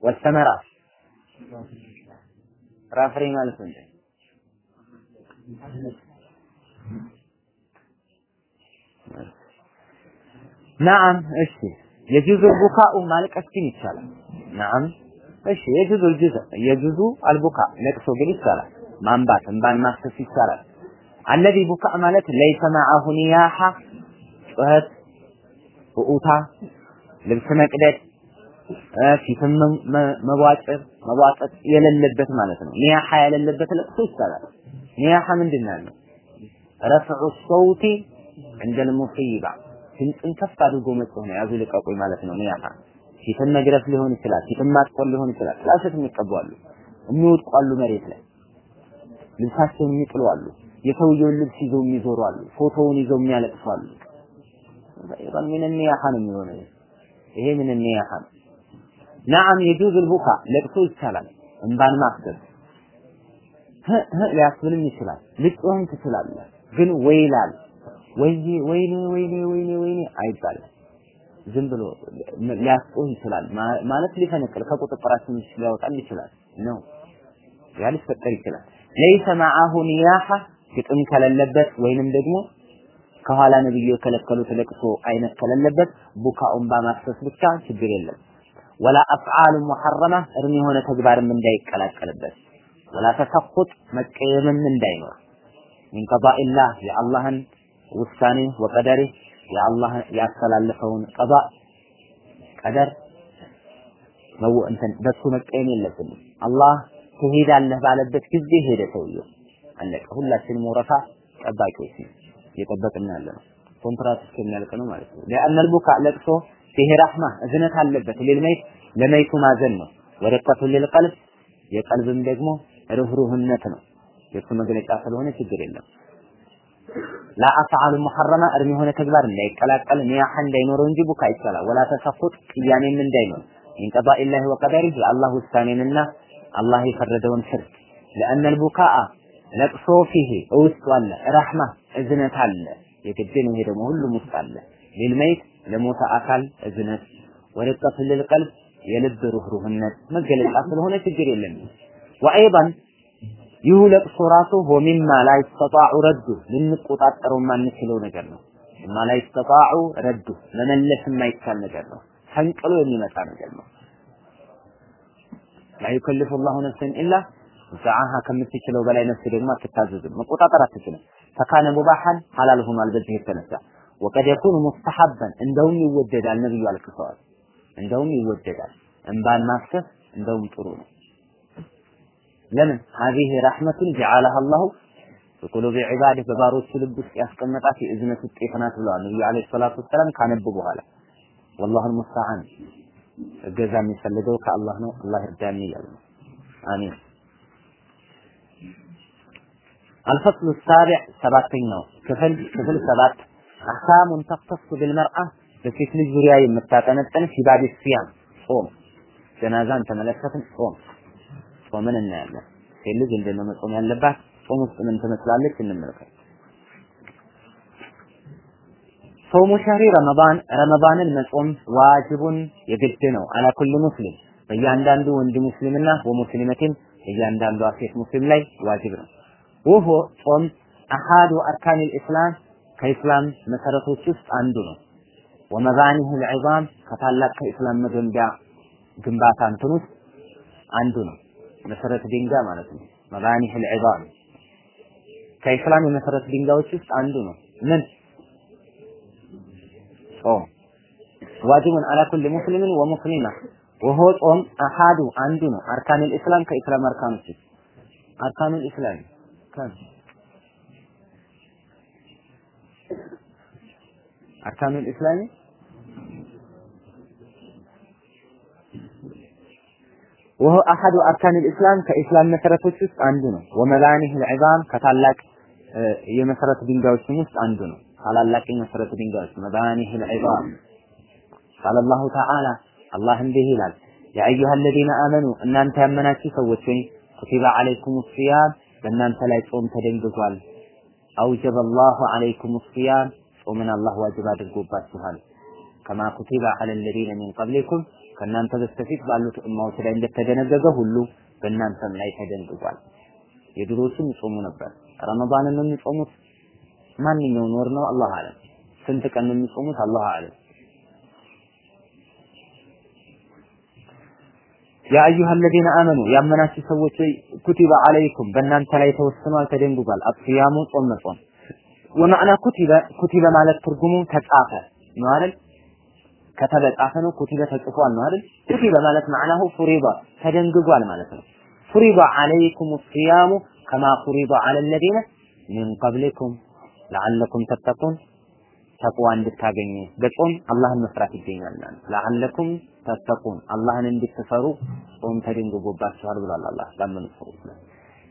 ወሰመራ ፍራፍሬ ማለት ምንድን ናም እሺ የጁዙ ቡካኡ ማልቀስ ግን ይቻላል። ናም እሺ የጁዙ ልጁዝ የጁዙ አልቡካ ለቅሶ ግን ይቻላል። ማንባት እንባን ማፍሰስ ይቻላል። አለዚ ቡካ ማለት ለይሰ መዓሁ ኒያሓ ጩኸት፣ ብኡታ፣ ልብስ መቅደድ፣ ፊትም መቧጭር መቧጠጥ የሌለበት ማለት ነው። ኒያሓ የሌለበት ለቅሶ ይቻላል። ኒያሓ ምንድን ነው? ረፍዑ ሰውቲ እንደል ሙሲባ ድምፅን ከፍ አድርጎ መጮህ ነው። ያዙ ልቀቁኝ ማለት ነው ኒያሓ ፊትን መግረፍ ሊሆን ይችላል። ፊትን ማጥቆር ሊሆን ይችላል። ጥላሸት የሚቀቡ አሉ፣ የሚወድቁ መሬት ላይ። ልብሳቸውን የሚጥሉ አሉ፣ የሰውየውን ልብስ ይዘው የሚዞሩ ፎቶውን ይዘው የሚያለቅሱ አሉ። ይባል ምን ኒያሐ ነው የሚሆነው። ይሄ ምን ኒያሃ ነዓም የጁዝ ልቡካ ለቅሶ ይቻላል። እንባን ማፍሰስ ሊያስብልም ይችላል። ልጮህም ትችላለህ። ግን ወይላል። ወይኔ ወይኔ ወይኔ ወይኔ ወይኔ አይባልም ዝም ብሎ ሊያስጮህ ይችላል። ማለት ሊፈነቅል ከቁጥጥራችን ሊያወጣል ይችላል። ነው ያ ሊፈጠር ይችላል። ለይሰ መዓሁ ኒያሐ ግጥም ከሌለበት ወይንም ደግሞ ከኋላ ነብዩ የከለከሉት ለቅሶ አይነት ከሌለበት ቡካኡን በማፍሰስ ብቻ ችግር የለም። ወላ አፍዓሉ ሙሐረማ እርም የሆነ ተግባርም እንዳይቀላቀልበት። ወላ ተሰኹጥ መቀየምም እንዳይኖር። ሚን ቀዳኢላህ የአላህን ውሳኔ ወቀደሪ የአላህ ያስተላለፈውን ቀዛ ቀደር ነው በሱ መቀየም የለብንም። አላህ ትሄዳለህ ባለበት ጊዜ ሄደ ሰውየው አለቀ። ሁላችንም ወረፋ ጠባቂዎች ነው እየጠበቅን ያለ ነው። ኮንትራት እስከሚያልቅ ነው ማለት ነው። ለአነል ቡካ ለቅሶ ፊህ ረህማ እዝነት አለበት። ሊልመይት ለመይቱ ማዘን ነው። ወረቀቱ ሊልቀልብ የቀልብም ደግሞ ርህሩህነት ነው። የእሱ መግለጫ ስለሆነ ችግር የለም። ላአፍዓሉ ሙሐረማ እርም የሆነ ተግባር እንዳይቀላቀል ኒያሐ እንዳይኖረው እንጂ ቡካ ይቻላል ወላ ተሰፉጥ ቅያሜም እንዳይኖር ሚን ቀዳኢላሂ ወቀደሪህ የአላህ ውሳኔንና አላህ የፈረደውን ፍርድ ለአነ ልቡካአ ለቅሶ ፊሄ ውስጡ አለ ረሕማ እዝነት አለ የግድ ነው ይሄ ደግሞ ሁሉም ውስጥ አለ ሊልመይት ለሞተ አካል እዝነት ወርቀት ልልቀልብ የልብ ሩህሩህነት መገለጫ ስለሆነ ችግር የለም ወአይضን ይህ ለቅሶ ራሱ ወሚማ ላ ይስተጣዑ ረዱ ልንቆጣጠረው የማንችለው ነገር ነው። ማ ላ ይስተጣዑ ረዱ መመለስ የማይቻል ነገር ነው። ፈንቅሎ የሚመጣ ነገር ነው። ላ ዩከልፉ ላሁ ነፍሰን ኢላ ውስዓሃ ከምትችለው በላይ ነፍስ ደግሞ አትታዘዝም። መቆጣጠር አትችልም። ፈካነ ሙባሐን ሐላል ሆኗል በዚህ የተነሳ። ወቀድ የኩኑ ሙስተሐበን እንደውም ይወደዳል ነብዩ አልክሰዋል እንደውም ይወደዳል። እንባን ማፍሰስ እንደውም ጥሩ ነው ለምን ሀዚህ ረሕመቱን ጀዓለሃ አላሁ በቁሉብ ዒባድ በባሮቹ ልብ ውስጥ ያስቀመጣት የእዝነት ውጤት ናት ብለዋል ነብዩ አለይሂ ሰላቱ ወሰላም ካነብ በኋላ ወላሁል ሙስተዓን እገዛ የሚፈልገው ከአላህ ነው። አላህ እርዳን እያለ ነው። አሚን። አልፈስሉ ሳቢዕ ሰባተኛው ክፍል ክፍል ሰባት አህካሙን ተክተሱ ቢልመርአ በሴት ልጅ ዙሪያ የምታጠነጥን ፊባቢ ሲያም ጾም ጀናዛን ተመለከትን ጾም ጾምን እናያለን? ሴት ልጅ እንደነ መጾም ያለባት? ጾም ውስጥ ምን ትመስላለች እንመልከት ጾሙ ሸህሪ ረመዳን ረመዳንን መጾም ዋጅቡን የግድ ነው አላ ኩል ሙስሊም። በእያንዳንዱ ወንድ ሙስሊምና ወሙስሊመቲን እያንዳንዷ ሴት ሙስሊም ላይ ዋጅብ ነው። ወሆ ጾም አሃዱ አርካን ልእስላም ከኢስላም መሰረቶች ውስጥ አንዱ ነው። ወመባኒህ ልዕዛም ከታላቅ ከኢስላም መገንቢያ ግንባታ እንትን ውስጥ አንዱ ነው መሰረት ድንጋይ ማለት ነው መባኒህ ልዕዛም ከኢስላም የመሰረት ድንጋዮች ውስጥ አንዱ ነው ምን ጾም ዋጅቡን አላ ኩል ሙስሊምን ወሙስሊማ ወሆ ጾም አሃዱ አንዱ ነው አርካን ልእስላም ከኢስላም አርካኖች ውስጥ አርካን ልእስላም كم أركان ወሆ አሐዱ አርካን ልእስላም ከኢስላም መሰረቶች ውስጥ አንዱ ነው። ومبانيه العظام ከታላቅ የመሰረት ድንጋዮችም ውስጥ አንዱ ነው። ታላላቅ የመሰረት ድንጋዮች መባኒህ ልዕዛም ቃለ አላሁ ተዓላ አላህ እንዲህ ይላል ያ አዩሃ አመኑ እናንተ ያመናችሁ ሰዎች ወይ ኩቲበ አለይኩም ስያም በእናንተ ላይ ጾም ተደንግጓል። አውጀበ አላሁ አለይኩም ስያም ጾምን አላህ ዋጅብ አድርጎባችኋል። ከማ ኩቲበ አለ አለዚነ ሚን ቀብሊኩም ከእናንተ በስተፊት ባሉት እማዎች ላይ እንደተደነገገ ሁሉ በእናንተም ላይ ተደንግጓል። የድሮቹም ይጾሙ ነበር ረመዳንን የሚጾሙት ማንኛውን ወር ነው? አላህ አለም። ስንት ቀን የሚጾሙት? አላህ አለም። ያ አዩሃ አለዚነ አመኑ ያመናችሁ ሰዎች ኩቲበ አለይኩም በእናንተ ላይ ተወስኗል ተደንግጓል። አስያሙ ጾም መጾም። ወማዕና ኩቲበ ኩቲበ ማለት ትርጉሙ ተጻፈ ነው አይደል ከተበ ጻፈ ነው ኩቲበ ተጽፏል ነው አይደል ኩቲበ ማለት ማዕናሁ ፉሪዳ ተደንግጓል ማለት ነው ፉሪዳ አለይኩም ሲያሙ ከማ ፉሪዳ አለ الذين من قبلكم لعلكم تتقون ተቅዋ እንድታገኙ በጾም አላህን መፍራት ይገኛል ለዓለኩም ተተቁን አላህን እንድትፈሩ ጾም ተደንግጎባችኋል ብሏል አላህ ባመኑት ሰዎች ላይ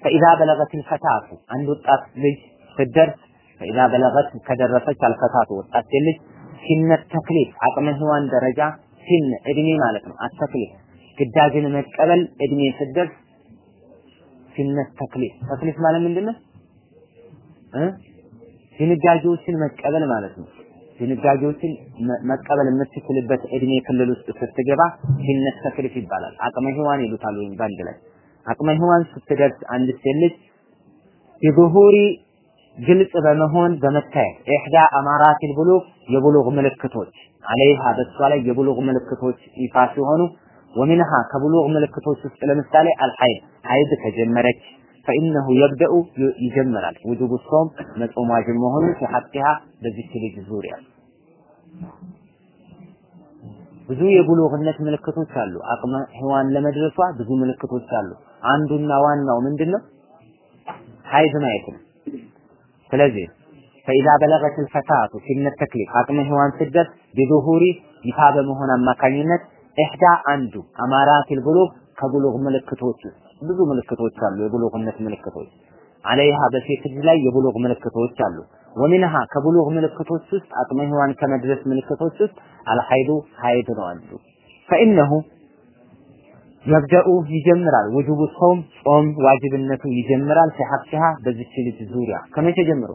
ፈኢዛ በለገት ልፈታቱ አንድ ወጣት ልጅ ስትደርስ ፈኢዛ በለገት ከደረሰች አልፈታቱ ወጣት ልጅ ሲነት ተክሊፍ አቅመ ሔዋን ደረጃ ሲን እድሜ ማለት ነው። አተክሊፍ ግዳጅን መቀበል እድሜ ስደርስ ሲነት ተክሊፍ ተክሊፍ ማለት ምንድነው? እ ድንጋጌዎችን መቀበል ማለት ነው። ድንጋጌዎችን መቀበል የምትችልበት እድሜ ክልል ውስጥ ስትገባ ሲነት ተክሊፍ ይባላል። አቅመ ሔዋን ይሉታል ወይም ባንድ ላይ አቅመ ሔዋን ስትደርስ አንድ ሴት ልጅ ቢዙሁሪ ግልጽ በመሆን በመታየት ኢህዳ አማራቲል ብሉግ የብሉግ ምልክቶች አለይሃ በሷ ላይ የብሉግ ምልክቶች ይፋ ሲሆኑ ወሚንሃ ከብሉግ ምልክቶች ውስጥ ለምሳሌ አልሐይድ ሐይድ ከጀመረች ፈኢነሁ የብደኡ ይጀምራል ውጁብ ሶም መጾም ዋጅብ መሆኑን ሲሐቂሃ በዚች ልጅ ዙሪያ ብዙ የብሉግነት ምልክቶች አሉ። አቅመ ሔዋን ለመድረሷ ብዙ ምልክቶች አሉ። አንዱና ዋናው ምንድነው? ሐይድ ማየት ነው። ስለዚህ ፈኢዛ በለገት ልፈታቱ ሲነት ተክሊፍ አቅመ ሔዋን ስደት ቢዙሁሪ ይፋ በመሆን አማካኝነት እህዳ አንዱ አማራቲል ብሉግ ከብሉግ ምልክቶች ውስጥ ብዙ ምልክቶች አሉ። የብሉግነት ምልክቶች አለይሃ በሴት ልጅ ላይ የብሉግ ምልክቶች አሉ። ወሚንሃ ከብሉግ ምልክቶች ውስጥ አቅመ ሔዋን ከመድረስ ምልክቶች ውስጥ አልሐይዱ ሐይድ ነው አንዱ فإنه مبدأ ይጀምራል። وجوب الصوم ጾም ዋጅብነቱ ይጀምራል። في حقها በዚች ልጅ ዙሪያ ከመቼ ጀምሮ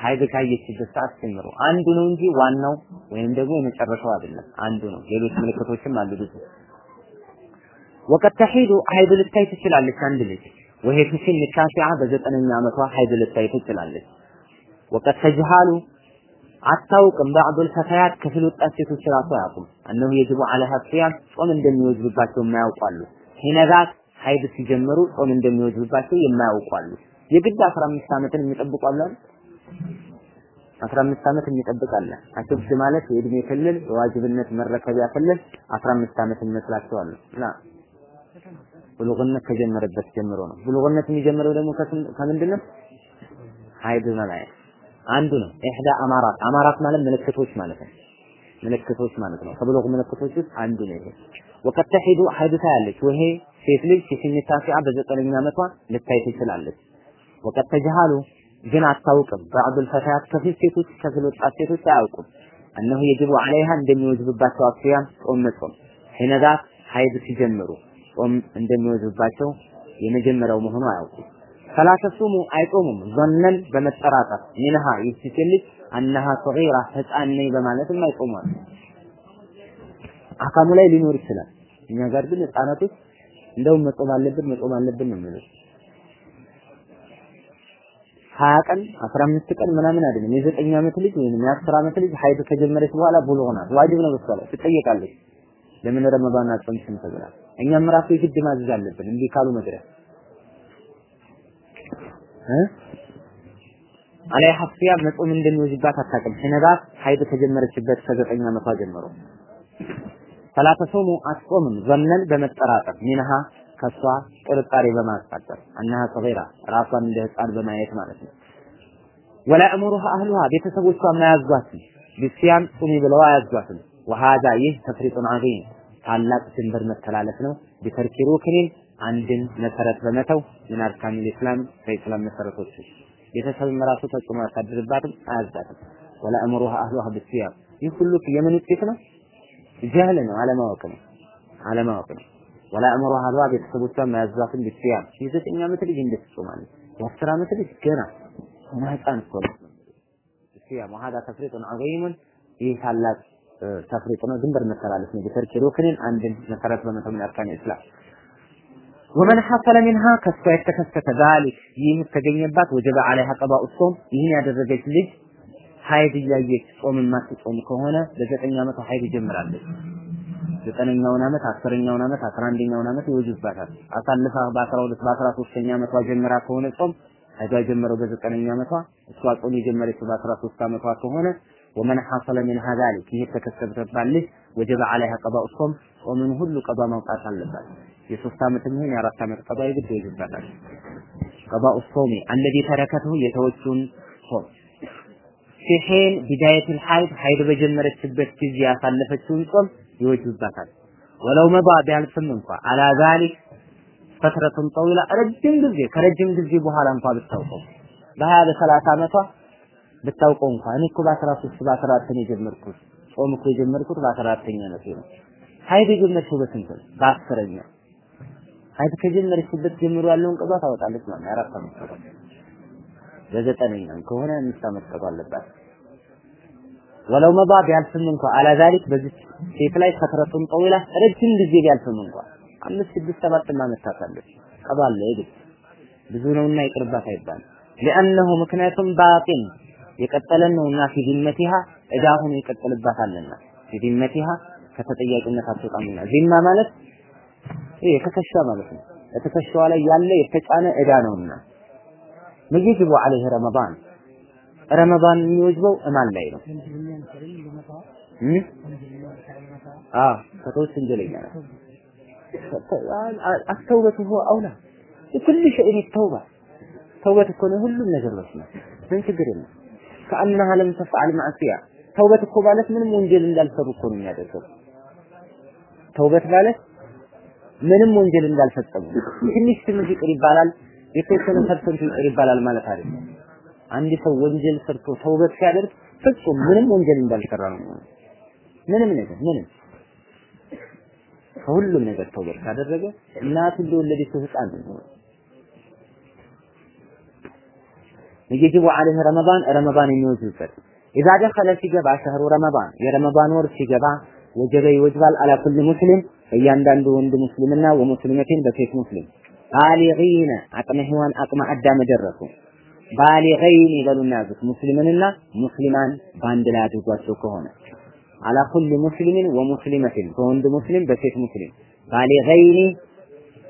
ሀይድ ካየችበት ሰዓት ጀምሮ አንዱ ነው እንጂ ዋናው ወይም ደግሞ የመጨረሻው አይደለም። አንዱ ነው። ሌሎች ምልክቶችም አሉ ብዙ። وقد تحيض ሀይድ ልታይ ትችላለች አንድ ልጅ وهي في سن تاسعة በዘጠነኛ ዓመቷ ሀይድ ልታይ ትችላለች። ወቀት ተጅሃሉ አታውቅም ባዕዱል ፈታያት ከፊል ወጣት ሴቶች ራሱ አያውቁም። እነሆ የጅቡ አለሃ ሲያም ጾም እንደሚወጅብባቸው የማያውቋሉ። ሂነዛት ሀይድ ሲጀምሩ ጾም እንደሚወጅብባቸው የማያውቋሉ። የግድ 15 ዓመትን የሚጠብቋሉ አይደል? 15 ዓመት የሚጠብቃለ አሽብት ማለት የእድሜ ክልል የዋጅብነት መረከቢያ ክልል 15 ዓመት ይመስላቸዋል። ላ ብሉግነት ከጀመረበት ጀምሮ ነው። ብሉግነት የሚጀምረው ደግሞ ከምንድን ነው? ሀይድ ማየት አንዱ ነው። إحدى أمارات أمارات ማለት ምልክቶች ማለት ነው። ምልክቶች ማለት ነው። ከቡሉግ ምልክቶች ውስጥ አንዱ ነው ይሄ። وقد تحيض ሀይድ ታያለች። وهي ሴት ልጅ في سن تاسعة በዘጠነኛ ዓመቷ ልታይ ትችላለች። وقد تجهل ግን አታውቅም። بعض الفتيات ከፊል ሴቶች ከፊል ወጣት ሴቶች አያውቁም። أنه يجب عليها እንደሚወጅብባቸው አፍያም ጾም መጾም حينئذ ሀይድ ሲጀምሩ ጾም እንደሚወጅብባቸው የመጀመሪያው መሆኑ አያውቁም። ፈላተሱሙ አይጾሙም ዞነን በመጠራጠር ሚንሃ ይህች ሴት ልጅ አነሃ ሰጊራ ህፃን ነኝ በማለትም አይጾሟል። አካሙ ላይ ሊኖር ይችላል። እኛ ጋር ግን ህፃናቶች እንደውም መጾም አለብን መጾም አለብን ነው የሚሉት። ሀያ ቀን አስራ አምስት ቀን ምናምን አይደለም። የዘጠኝ ዓመት ልጅ ወይም የአስር ዓመት ልጅ ሀይድ ከጀመረች በኋላ ብሉግ ናት። ዋጅብ ነው በሷ ላይ ትጠየቃለች። ለምን ረመዳን አጾምሽም ተብላ። እኛም ራሱ የግድ ማዘዝ አለብን። እንዲህ ካሉ መድረስ አላይ ሐፍያ መጾም እንደሚወጅባት አታውቅም። ሲነጋት ሀይድ ከጀመረችበት ከዘጠኝ ዓመቷ ጀምሮ ሰላተሶሙ አትጾምም ዘነን በመጠራጠር ሚንሃ ከሷ ጥርጣሬ በማስቀጠር አናሃ ሰገራ ራሷን እንደ ህፃን በማየት ማለት ነው። ወላ እምሩሃ አህሉሃ ቤተሰቦቿ ማያዟትም ቢስያም ጹሚ ብለው አያዟትም። ወሃዳ ይህ ተፍሪጡን ዐዚም ታላቅ ድንበር መተላለፍ ነው። ቢተርኪ ሩክኒን አንድን መሰረት በመተው ምን አርካኒል ኢስላም ከኢስላም መሰረቶች ቤተሰብም ራሱ ተጽዕኖ ያሳድርባትም አያዛትም። ወላ እምሩሃ አህሉሃ ቢስያም ይህ ሁሉ የምን ውጤት ነው? ጀህል ነው፣ አለማወቅ ነው፣ አለማወቅ ነው። ወላ እምሮ ሀሏ ቤተሰቦቿን መያዟትን ቢስያም የዘጠኝ ዓመት ልጅ እንዴት? የአስር ዓመት ልጅ ገና ገና እኮ ነው። بالصيام وهذا تفريط عظيم ይህ ታላቅ ተፍሪጥ ነው፣ ድንበር መተላለፍ ነው። بترك ركن አንድን መሰረት በመተው من أركان الإسلام ومن حصل منها ከሷ የተከሰተ ذلك ይህ ተገኘባት وجب عليها قضاء الصوم ይህን ያደረገች ልጅ ሀይድ እያየች ጾም የማትጾም ከሆነ በዘጠኝ ዓመቷ ሀይድ ጀምራለች። ዘጠነኛውን ዓመት አስረኛውን ዓመት አስራ አንደኛውን ዓመት ይወጅባታል። አሳልፋ በአስራ ሁለት በአስራ ሶስተኛ ዓመቷ ጀምራ ከሆነ ጾም ሀይዷ የጀመረው በዘጠነኛ ዓመቷ እሷ ጾም የጀመረችው በአስራ ሶስት ዓመቷ ከሆነ ወመን ሐሰለ ሚንሃ ዛሊክ ይህ የተከሰተባት ልጅ ወጀበ ዐለይሃ ቀባኡ ጾም ጾምን ሁሉ ቀባ ማውጣት አለባት። የሶስት ዓመት ይሁን የአራት ዓመት ቀባ የግድ ይወጅባታል። ቀባኡ ጾሚ አለዚ ተረከተሁ የተወቹን ጾም ሲሄን ቢዳየቱል ሐይድ ሐይድ በጀመረችበት ጊዜ ያሳለፈችውን ጾም ይወጅባታል። ولو مضى ቢያልፍም እንኳ على ذلك فترة طويلة ረጅም ጊዜ ከረጅም ጊዜ በኋላ እንኳ ብታውቀው በሀያ በሰላሳ ዓመቷ ብታውቀው እንኳ እኔ እኮ በአስራ ሶስት በአስራ አራት የጀመርኩት ጾም እኮ የጀመርኩት በአስራ አራተኛ ነው። ሀይድ የጀመርሽው በስንት ነው? በአስረኛ ሀይድ ከጀመረችበት ጀምሮ ያለውን ቀዳ ታወጣለች ማለት አራት ዓመት ቀዳ በዘጠነኛ ከሆነ አምስት ዓመት ቀዳ አለባት። ወለው መባ ቢያልፍም እንኳ አላ ዛሊክ በዚህ ሴት ላይ ፈትረቱን ጠዊላ ረጅም ጊዜ ቢያልፍም እንኳ አምስት ስድስት ሰባት ዓመት ታሳለች አለ ይግድ ብዙ ነውና ይቅርባት አይባልም። ሊአነሁ ምክንያቱም ባቂን የቀጠለን ነውና ፊ ዚመቲሃ ይቀጥልባታልና ፊ ከተጠያቂነት አትወጣምና ዚማ ማለት ይሄ ትከሻ ማለት ነው። በትከሻዋ ላይ ያለ የተጫነ እዳ ነውና መይጅቡ ዐለይህ ረመዳን ረመዳን የሚወጅበው እማን ላይ ነው? አዎ ከተውት ወንጀለኛ ሆ አውላ የኩል ሸይን ተውባ ተውበት እኮ ነው ሁሉም ነገር ወስነ ምን ችግር የለም። ከአንሃ ለም ተፍዓል ማዕሲያ ተውበት እኮ ማለት ምንም ወንጀል እንዳልሰሩ እኮ ነው የሚያደርገው። ተውበት ማለት ምንም ወንጀል እንዳልፈጸሙ ትንሽ ትንሽ ይቅር ይባላል፣ የተወሰነ ፐርሰንት ይቅር ይባላል ማለት አይደለም። አንድ ሰው ወንጀል ሰርቶ ተውበት ሲያደርግ ፍጹም ምንም ወንጀል እንዳልሰራ ነው የሚሆነው። ምንም ነገር ምንም ከሁሉም ነገር ተውበት ካደረገ እናቱ እንደወለደችው ህፃን ነው። يجب عليه رمضان رمضان የሚወጅበት إذا دخل ሲገባ شهر رمضان የረመዳን ወር ሲገባ ወጀበ ይወጅባል على كل مسلم እያንዳንዱ ወንድ ሙስሊምና ወሙስሊመቲን በሴት ሙስሊም። ባሊጊነ አቅመ ሔዋን አቅመ አዳም ደረሱ። ባሊገይን ይበሉና ያዙት ሙስሊምንና ሙስሊማን በአንድ ላይ አድርጓቸው ከሆነ። አላ ኩል ሙስሊምን ወሙስሊመትን በወንድ ሙስሊም በሴት ሙስሊም። ባሊገይኒ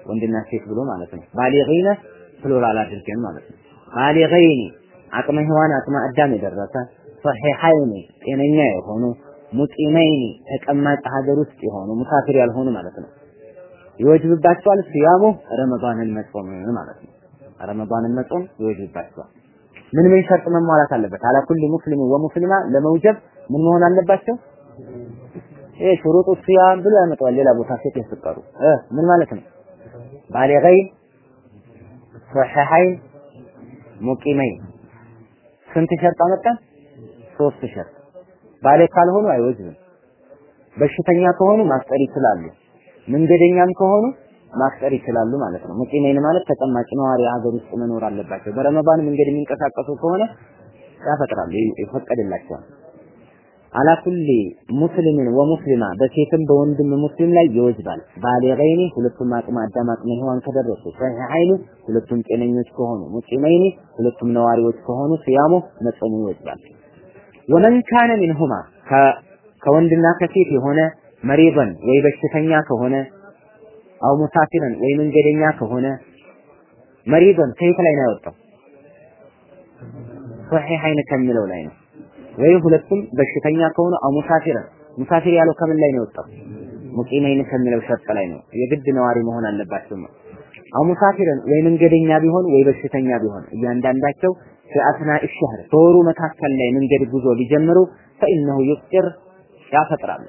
ወንድና ሴት ብሎ ማለት ነው። ባሊገይነ ፕሉራል አድርገን ማለት ነው። ባሊገይኒ አቅመ ሔዋን አቅመ አዳም የደረሰ ሰሒሐይኒ ጤነኛ የሆኑ ሙቂመይኒ ተቀማጭ ሀገር ውስጥ የሆኑ ሙሳፊር ያልሆኑ ማለት ነው። ይወጅብባቸዋል ሲያሙ ረመዳንን መጾም ማለት ነው። ረመዳንን መጾም ይወጅብባቸዋል። ምን ምን ሸርጥ መሟላት አለበት? አላ ኩል ሙስሊም ወሙስሊማ ለመውጀብ ምን መሆን አለባቸው? ይሄ ሹሩጡ ሲያም ብሎ ያመጣዋል። ሌላ ቦታ ሴት እ ምን ማለት ነው? ባሊገይን ሰሒሐይን ሙቂመይን ስንት ሸርጥ አመጣን? ሶስት ሸርጥ። ባሌ ካልሆኑ አይወጅብም። በሽተኛ ከሆኑ ማፍጠር ይችላሉ። መንገደኛም ከሆኑ ማፍጠር ይችላሉ ማለት ነው። ሙቂመይን ማለት ተቀማጭ ነዋሪ ሀገር ውስጥ መኖር አለባቸው። በረመዳን መንገድ የሚንቀሳቀሱ ከሆነ ያፈጥራሉ፣ ይፈቀድላቸዋል። አላ ኩሊ ሙስሊምን ወሙስሊማ በሴትም በወንድም ሙስሊም ላይ ይወጅባል። ባሊገይኒ ሁለቱም አቅመ አዳም አቅመ ሔዋን ከደረሱ፣ ሰሒሐይኒ ሁለቱም ጤነኞች ከሆኑ፣ ሙቂመይኒ ሁለቱም ነዋሪዎች ከሆኑ ሲያሙ መጾሙ ይወጅባል። ወመን ካነ ሚንሁማ ከወንድና ከሴት የሆነ መሪበን ወይ በሽተኛ ከሆነ አው ሙሳፊረን ወይ መንገደኛ ከሆነ መሪበን ከየት ላይ ነው ያወጣው? ሶሒሐይን ከሚለው ላይ ነው። ወይ ሁለቱም በሽተኛ ከሆነ አው ሙሳፊረን ሙሳፊር ያለው ከምን ላይ ነው የወጣው? مقيمين ከሚለው ሸርጥ ላይ ነው። የግድ ነዋሪ መሆን አለባቸው أو مسافرا ወይ መንገደኛ ቢሆን ወይ በሽተኛ ቢሆን እያንዳንዳቸው في أثناء الشهر በወሩ መካከል ላይ መንገድ ጉዞ ቢጀምሩ فإنه يفطر ያፈጥራል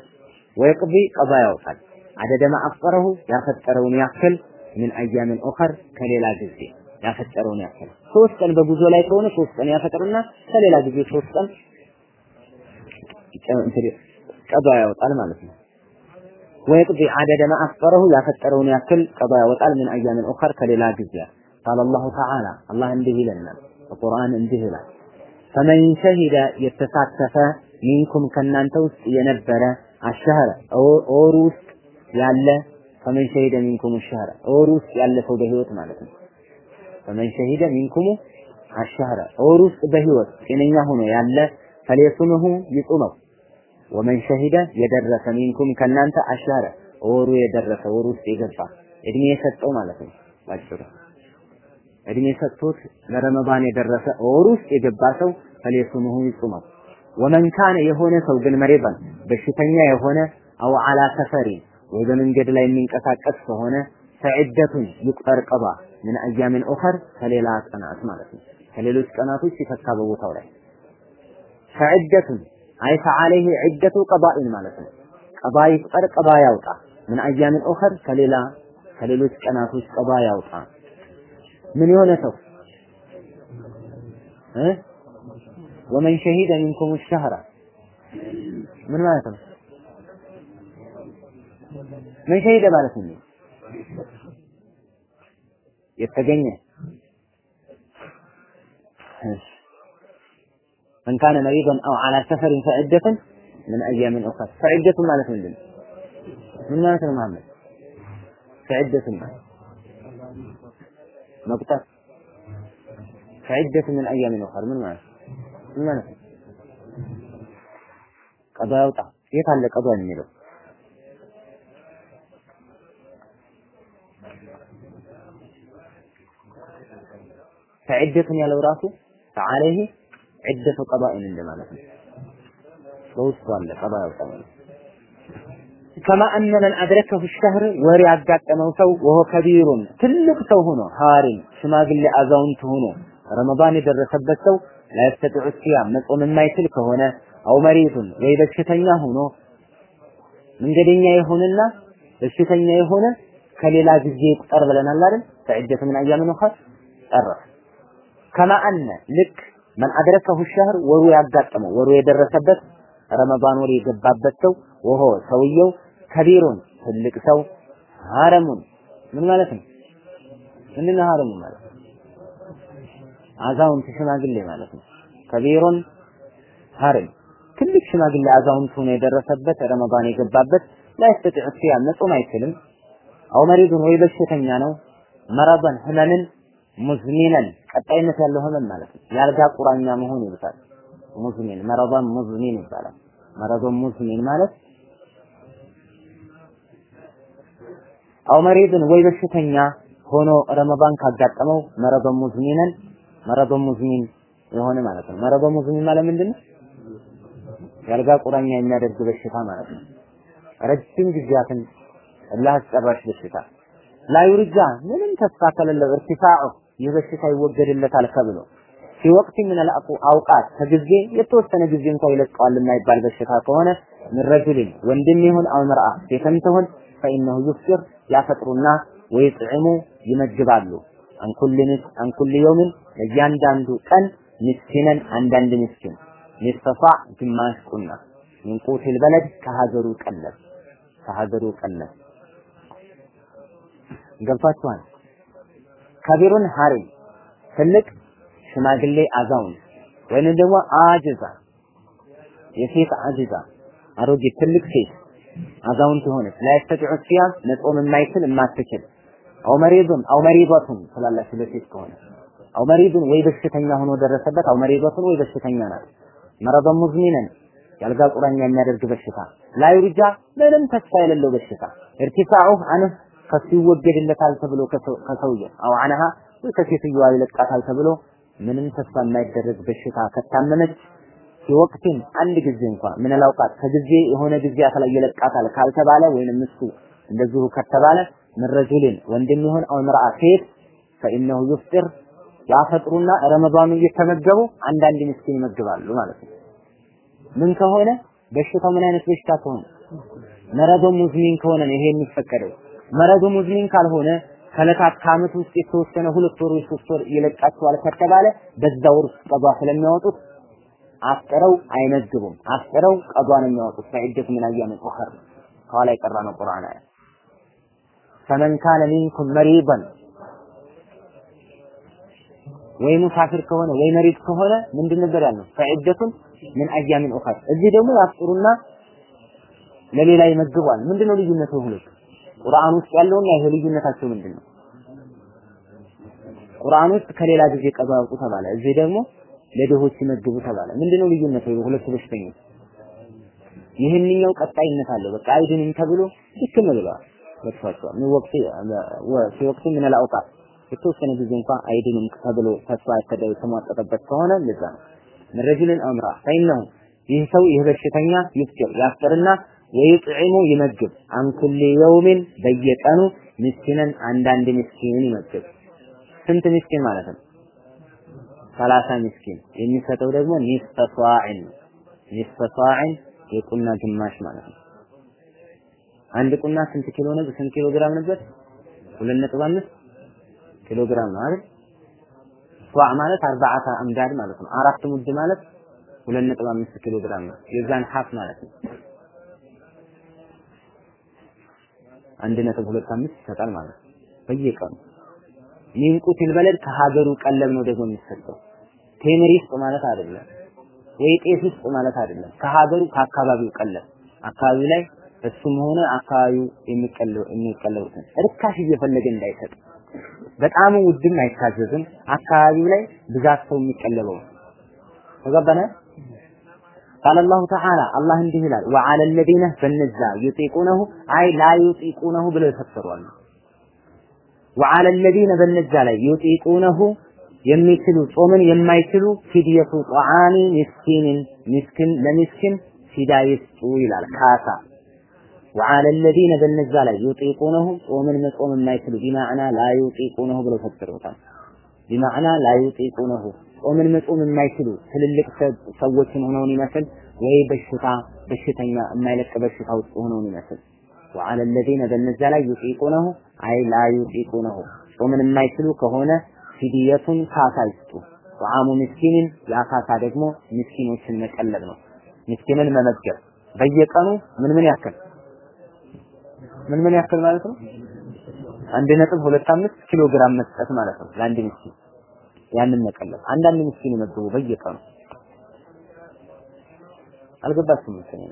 ويقضي ቀዳ ያወጣል عدد ما أفطره ያፈጠረውን ያክል من أيام أخر ከሌላ ጊዜ ያፈጠረውን ያክል። ሶስት ቀን በጉዞ ላይ ከሆነ ሶስት ቀን ያፈጥርና ከሌላ ጊዜ ሶስት ቀን ቀዷ ያወጣል ማለት ነው። ويقضي عدد ما أفطره ያፈጠረውን ያክል ቀዷ ያወጣል። من أيام أخر ከሌላ ጊዜ። قال الله تعالى አላህ እንዲህ ይለናል። በቁርአን እንዲህ ይላል فمن شهد የተሳተፈ منكم ከእናንተ ውስጥ የነበረ الشهر ወሩ ውስጥ ያለ فمن شهد منكم الشهر ወሩ ውስጥ ያለ ሰው በህይወት ማለት ነው። فمن شهد منكم الشهر ወሩ ውስጥ በህይወት ጤነኛ ሆኖ ያለ فليصمه ይጹመው። ومن شهد የደረሰ منكم ከእናንተ الشهر ወሩ የደረሰ ወሩ ውስጥ የገባ እድሜ የሰጠው ማለት ነው ባጭሩ እድሜ ሰጥቶት ለረመዳን የደረሰ ወር ውስጥ የገባ ሰው فليصمه ይጹመው። ومن كان የሆነ ሰው ግን مريضا በሽተኛ የሆነ أو على سفر ወይ በመንገድ ላይ የሚንቀሳቀስ ከሆነ فعدة ይቁጠር ቀዷ من أيام أخر ከሌላ ቀናት ማለት ነው። ከሌሎች ቀናቶች ሲተካ በቦታው ላይ ፈዒደቱን አይ ፈዓለይህ ዒደቱ ቀባኢን ማለት ነው። ቀባ ይቁጠር ቀባ ያውጣ ምን አያምን ኦኸር ከሌላ ከሌሎች ቀናቶች ቀባ ያውጣ። ምን የሆነ ሰው እ ወመን ሸሂደ ሚንኩም ሸህራ ምን ማለት ነው? ምን ሸሂደ ማለት ነው? የተገኘ من كان مريضا او على سفر فعدة من ايام اخرى فعدة ማለት ምንድን ነው? ምን ማለት ነው መሐመድ? فعدة ማለት መቁጠር فعدة من ايام اخرى ምን ማለት ምን ማለት ነው? ቀዷ ያውጣ የት አለ ቀዷ የሚለው ፈዕደቱን ያለው ራሱ ፈዓለይህ ዒደቱ ቀዳኢን እንደማለት ነው። በውስጡ አለ ቀዳ ያውጣ ማለት ከማ አነ መን አድረከሁ ሸህር ወር ያጋጠመው ሰው ወሆ ከቢሩን ትልቅ ሰው ሆኖ ሐሪም ሽማግሌ አዛውንት ሆኖ ረመዳን የደረሰበት ሰው ላይስተጢዑ ሲያም መጾም የማይችል ከሆነ አው መሪቱን ወይ በሽተኛ ሆኖ መንገደኛ የሆነና በሽተኛ የሆነ ከሌላ ጊዜ ይቁጠር ብለናል አይደል? ፈዕደቱ ምን አያምን ኸር ጨረሰ። ከማ አነ ልክ መን አድረከሁ ሸህር ወሩ ያጋጠመው ወሩ የደረሰበት ረመዳን ወር የገባበት ሰው ወሆ ሰውየው ከቢሩን ትልቅ ሰው ሀረሙን ምን ማለት ነው? ምንድነው ሀረሙን ማለት? አዛውንት ሽማግሌ ማለት ነው። ከቢሩን ሀረም ትልቅ ሽማግሌ አዛውንት ሆኖ የደረሰበት ረመዳን የገባበት ላይስተጢዕ ሲያም መጾም አይችልም። አው መሪዱን ወይ በሽተኛ ነው። መረበን ህመምን ሙዝሚነን ቀጣይነት ያለው ህመም ማለት ነው። የአልጋ ቁራኛ መሆን ይሉታል። ሙዝሚን መረበን ሙዝሚን ይባላል። መረበን ሙዝሚን ማለት አው መሪድን ወይ በሽተኛ ሆኖ ረመዳን ካጋጠመው መረበን ሙዝሚነን መረበን ሙዝሚን የሆነ ማለት ነው። መረበን ሙዝሚን ማለት ምንድን ነው? የአልጋ ቁራኛ የሚያደርግ በሽታ ማለት ነው። ረጅም ጊዜያትን አላህ በሽታ ላዩርጃ ምንም ተስፋ ከሌለው እርቲፋዑ ይህ በሽታ ይወገድለታል ተብሎ ሲወቅት ምን አልአቁ አውቃት ከጊዜ የተወሰነ ጊዜ እንኳን ይለቀዋል የማይባል በሽታ ከሆነ ምን ወንድም ይሁን አው መርአ ሴትም ትሁን ፈኢነሁ ዩፍጢር ያፈጥሩና ወይጥዕሙ ይመግባሉ አንኩል አንኩል የውምን ለእያንዳንዱ ቀን ምስኪነን አንዳንድ ምስኪን ሚስተፋ ግማሽ ቁና ምን ቁቲል በለድ ከሀገሩ ቀለብ ከሀገሩ ቀለብ ገብቷችኋል? ከቢሩን ሀሪም ትልቅ ሽማግሌ አዛውንት ወይንም ደግሞ አጅዛ የሴት አጅዛ አሮጌ ትልቅ ሴት አዛውንት የሆነች ላይስተጢዑ ሲያም መጾም የማይችል የማትችል አው መሪዱን አው መሪዷቱን ስላላችሁ ለሴት ከሆነ። አው መሪዱን ወይ በሽተኛ ሆኖ ደረሰበት አው መሪዷቱን ወይ በሽተኛ ናት። መረበ ሙዝሚነን የአልጋ ቁራኛ የሚያደርግ በሽታ። ላዩርጃ ምንም ተስፋ የሌለው በሽታ። እርቲፋዑ አንህ ከሱ ይወገድለታል ተብሎ ከሰውየው አው አነሃ ወይ ከሴትዮዋ ይለቃታል ተብሎ ምንም ተስፋ የማይደረግ በሽታ ከታመመች ሲወቅትን አንድ ጊዜ እንኳን ምን ላውቃት ከጊዜ የሆነ ጊዜያት ላይ ይለቃታል ካልተባለ ወይንም እሱ እንደዚሁ ከተባለ ምን ረጁልን ወንድም ይሁን አው ምርአ ሴት ፈኢነሁ ዩፍጥር ያፈጥሩና ረመዳኑ እየተመገቡ አንዳንድ ምስኪን ይመግባሉ ማለት ነው። ምን ከሆነ በሽታው ምን አይነት በሽታ ከሆነ መረዶ ሙዝሚን ከሆነ ነው ይሄ የሚፈቀደው። መረዶ ሙዝሚን ካልሆነ ከዕለታት ከዓመት ውስጥ የተወሰነ ሁለት ወር ሶስት ወር ይለቃቸዋል ከተባለ በዛ ወር ውስጥ ቀዷ ስለሚያወጡት አፍጥረው አይመግቡም። አፍጥረው ቀዷ ነው የሚያወጡት። ፈዒደት ምን አያም ኡኸር ከኋላ የቀራ ነው ቁርአን አያ ፈመን ካነ ሚንኩም መሪበን ወይ ሙሳፊር ከሆነ ወይ መሪድ ከሆነ ምንድን ነበር ያልነው? ፈዒደቱን ምን አያሚን ኡኸር። እዚህ ደግሞ ያፍጥሩና ለሌላ ይመግቧል። ምንድነው ልዩነቱ ሁለት? ቁርአን ውስጥ ያለውና ይሄ ልዩነታቸው ምንድን ነው? ቁርአን ውስጥ ከሌላ ጊዜ ቀዷ ያውጡ ተባለ። እዚህ ደግሞ ለድሆች ይመግቡ ተባለ። ምንድነው ልዩነቱ? ሁለቱ በሽተኞች ይህንኛው ቀጣይነት አለው። በቃ አይድንም ተብሎ ድክም ብለዋል፣ ወጥቷቸዋል። ወቅት ወቅት ምን አላውቃት የተወሰነ ጊዜ እንኳን አይድንም ተብሎ ተስፋ የተደረገ የተሟጠጠበት ከሆነ እንደዛ ነው። መረጅልን አምራ ፈይነሁ ይህ ሰው ይህ በሽተኛ ይፍጥር ያፍጥርና ወይጥዕሙ ይመግብ አንኩል የውሚን በየቀኑ ምስኪንን አንዳንድ ምስኪን ይመግብ። ስንት ምስኪን ማለት ነው? ሰላሳ ምስኪን የሚሰጠው ደግሞ ኒስፈ ሷዕን ኒስፈ ሷዕን የቁና ግማሽ ማለት ነው። አንድ ቁና ስንት ኪሎ ነው? ስንት ኪሎ ግራም ነበር? ሁለት ነጥብ አምስት ኪሎ ግራም ነው አይደል? ሷዕ ማለት አርባዓተ አምዳድ ማለት ነው። አራት ሙድ ማለት ሁለት ነጥብ አምስት ኪሎ ግራም ነው። የዛን ሀፍ ማለት ነው። አንድ ነጥብ ሁለት አምስት ይሰጣል ማለት ነው በየቀኑ ሚን ቁቲል በለድ ከሀገሩ ቀለብ ነው ደግሞ የሚሰጠው። ቴምር ይስጥ ማለት አይደለም፣ ወይ ጤፍ ይስጥ ማለት አይደለም። ከሀገሩ ከአካባቢው ቀለብ አካባቢው ላይ እሱም ሆነ አካባቢው የሚቀለቡትን ርካሽ እየፈለገ እንዳይሰጥ በጣም ውድም አይታዘዝም። አካባቢው ላይ ብዛት ሰው የሚቀለበው ተገባነ። ቃል አላሁ ተዓላ አላህ እንዲህ ይላል፣ ወዓለ ለዚነ በነዛ ዩጢቁነሁ አይ ላ ዩጢቁነሁ ብለው ይፈሰሯሉ። ወዓለ ለዚነ በነዛ ላይ ዩጢቁነሁ የሚችሉ ጾምን የማይችሉ ፊድየቱ ጧዓሚ ምስኪንን ምስኪን ለምስኪን ፊዳ ይስጡ ይላል ካሳ وعلى الذين በነዛ ላይ يطيقونه ጾምን መጾም የማይችሉ ቢማዕና ላ يطيقونه ብለው ፈስረውታል ቢማዕና ላ يطيقونه ጾምን መጾም የማይችሉ ትልልቅ ሰዎችን ሆነውን ይመስል ወይ በሽታ በሽተኛ የማይለቅ በሽታ ውስጥ ሆነውን ይመስል وعلى الذين በነዛ ላይ يطيقونه አይ ላ يطيقونه ጾምን የማይችሉ ከሆነ ፊድየቱን ካሳ ይስጡ። ጣዓሙ ምስኪንን ያ ካሳ ደግሞ ምስኪኖችን መቀለብ ነው። ምስኪንን መመገብ በየቀኑ ምን ምን ያክል ምን ምን ያክል ማለት ነው? አንድ ነጥብ ሁለት አምስት ኪሎ ግራም መስጠት ማለት ነው ለአንድ ምስኪን። ያንን መቀለብ አንዳንድ ምስኪን ይመግቡ በየቀኑ አልገባችሁም መሰለኝ።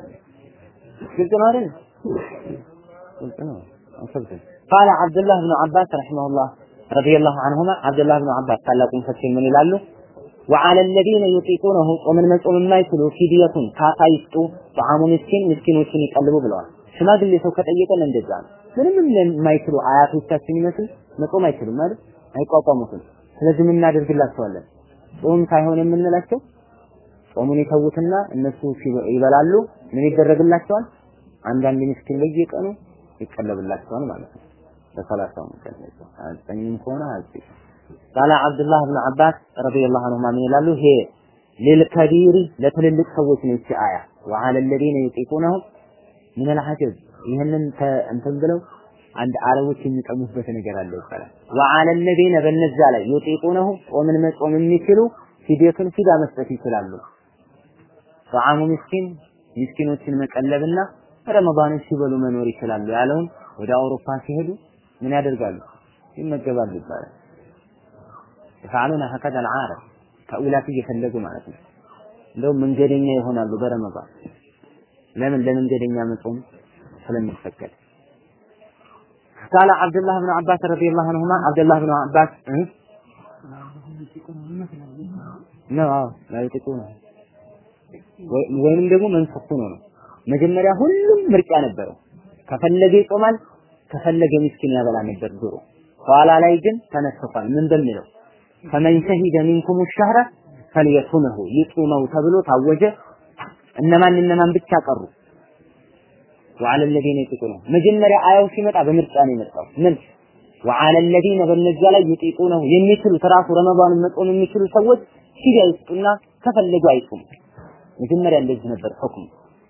ግልጽ ነው አይደል? ግልጽ ነው። አንሰብስብ ቃለ አብዱላህ ብን አባስ ረሒመሁላህ ረዲየላሁ አንሁማ አብደላህ ብን አባስ ታላቁን ፈቴ ምን ይላሉ? ወዓለ ለዚነ ዩጢቁነሁ ጾምን መጾም የማይችሉ ፊድየቱን ካሳ ይስጡ፣ ጠዓሙ ምስኪን ምስኪኖችን ይቀልቡ ብለዋል። ሽማግሌ ሰው ከጠየቀን እንደዛ ነው። ምንም የማይችሉ አያቶቻችን ይመስል መጾም አይችሉም ማለት አይቋቋሙትም። ስለዚህ ምን እናደርግላቸዋለን? ጾም ሳይሆን የምንላቸው ጾሙን ይተውትና እነሱ ይበላሉ። ምን ይደረግላቸዋል? አንዳንድ ምስኪን በየቀኑ ይቀለብላቸዋል ማለት ነው። ለሰላሳው ነው ገለጸው። ከሆነ ሀያ ቃለ አብዱላህ ብን አባስ ረዲየላሁ ዐንሁማ ምን ይላሉ? ይሄ ሊልከቢሪ ለትልልቅ ሰዎች ነው ይቺ አያ ወአለ ለዚነ ዩጢቁነሁ ምን አልሐጀዝ ይህንን እንትን ብለው አንድ አረቦች የሚጠሙበት ነገር አለ ይባላል። ወአለ ለዚነ በነዛ ላይ ዩጢቁነሁ ጾምን መጾም የሚችሉ ፊዲየቱን ፊዳ መስጠት ይችላሉ። ጠዓሙ ምስኪን ምስኪኖችን መቀለብና ረመዳኖች ሲበሉ መኖር ይችላሉ ያለውን ወደ አውሮፓ ሲሄዱ ምን ያደርጋሉ? ይመገባሉ ይባላል። ይፈዓሉነ ሀከዛ አልዓረብ ተእዊላት እየፈለጉ ማለት ነው። እንደውም መንገደኛ ይሆናሉ በረመዳን ለምን ለመንገደኛ መጾም ስለሚፈቀድ قال عبد الله بن عباس رضي الله عنهما عبد الله بن عباس ነው لا يطيقونه ወይንም ደግሞ መንሱኽ ሆኖ ነው መጀመሪያ ሁሉም ምርጫ ነበረው ከፈለገ ይጾማል ከፈለገ ምስኪን ያበላ ነበር ድሮ ኋላ ላይ ግን ተነስቷል ምን በሚለው ፈመን ሸሂደ ሚንኩም ሸህረ ፈልየሱምሁ ይጹመው ተብሎ ታወጀ እነማን እነማን ብቻ ቀሩ وعلى الذين يطيقونه መጀመሪያ አያው ሲመጣ በምርጫ ነው የመጣው ምን وعلى الذين በነዛ ላይ يطيقونه የሚችሉት ራሱ ረመዳንን መጾም የሚችሉ ሰዎች ሂዳ ይስጡና ከፈለጉ አይጹም መጀመሪያ እንደዚህ ነበር ሁክሙ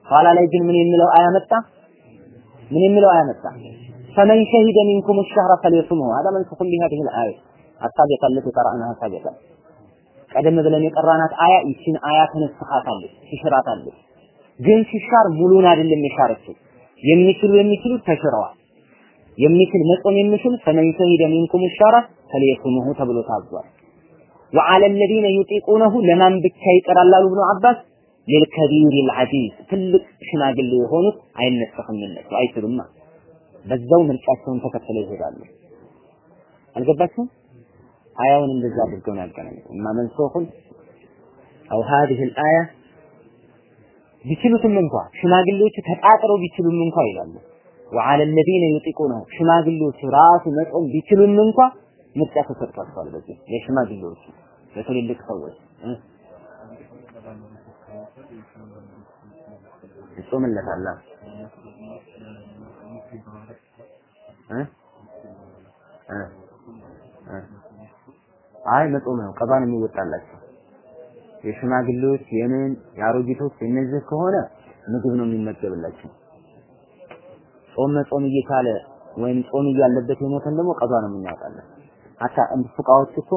ኋላ ላይ ግን ምን የሚለው አያ መጣ ምን የሚለው አያ መጣ فمن شهد منكم الشهر فليصمه هذا منسوخ بهذه الآية السابقة التي قرأناها سابقا ቀደም ብለን የቀራናት አያ ይችን አያ ተነስኻታለች ትሽራታለች ግን ሲሻር ሙሉን አይደለም የሻረችው የሚችሉ የሚችሉት ተሽረዋል የሚችል መጾም የሚችል ፈመን ሸሂደ ሚንኩም ሻራ ፈሊየሱሙሁ ተብሎ ታዟል وعلى الذين يطيقونه ለማን ብቻ ይቀራል አሉ ኢብኑ አባስ للكبير العزيز ትልቅ ሽማግሌ የሆኑት አይነሰኽም እነሱ አይችሉማ በዛው ምርጫቸውን ተከትለው ይሄዳሉ አልገባችሁም አያውን እንደዛ አድርገው ነው ያገናኙት እማ መንሱኹን አው هذه الآية ቢችሉትም እንኳ ሽማግሌዎቹ ተጣጥረው ቢችሉም እንኳ ይላሉ وعلى الذين يطيقونه ሽማግሌዎቹ ራሱ መጾም ቢችሉም እንኳ ምርጫ ተሰጥቷቸዋል በዚህ የሽማግሌዎቹ ለትልልቅ ሰዎች ይጾምለታል አይ መጾም ነው ቀባን የሚወጣላቸው የሽማግሌዎች የምን የአሮጊቶች የነዚህ ከሆነ ምግብ ነው የሚመገብላቸው ጾም መጾም እየቻለ ወይም ጾም እያለበት የሞተን ደግሞ ቀባ ነው የምናወጣለን። አታ እንደ ፉቃዎች እኮ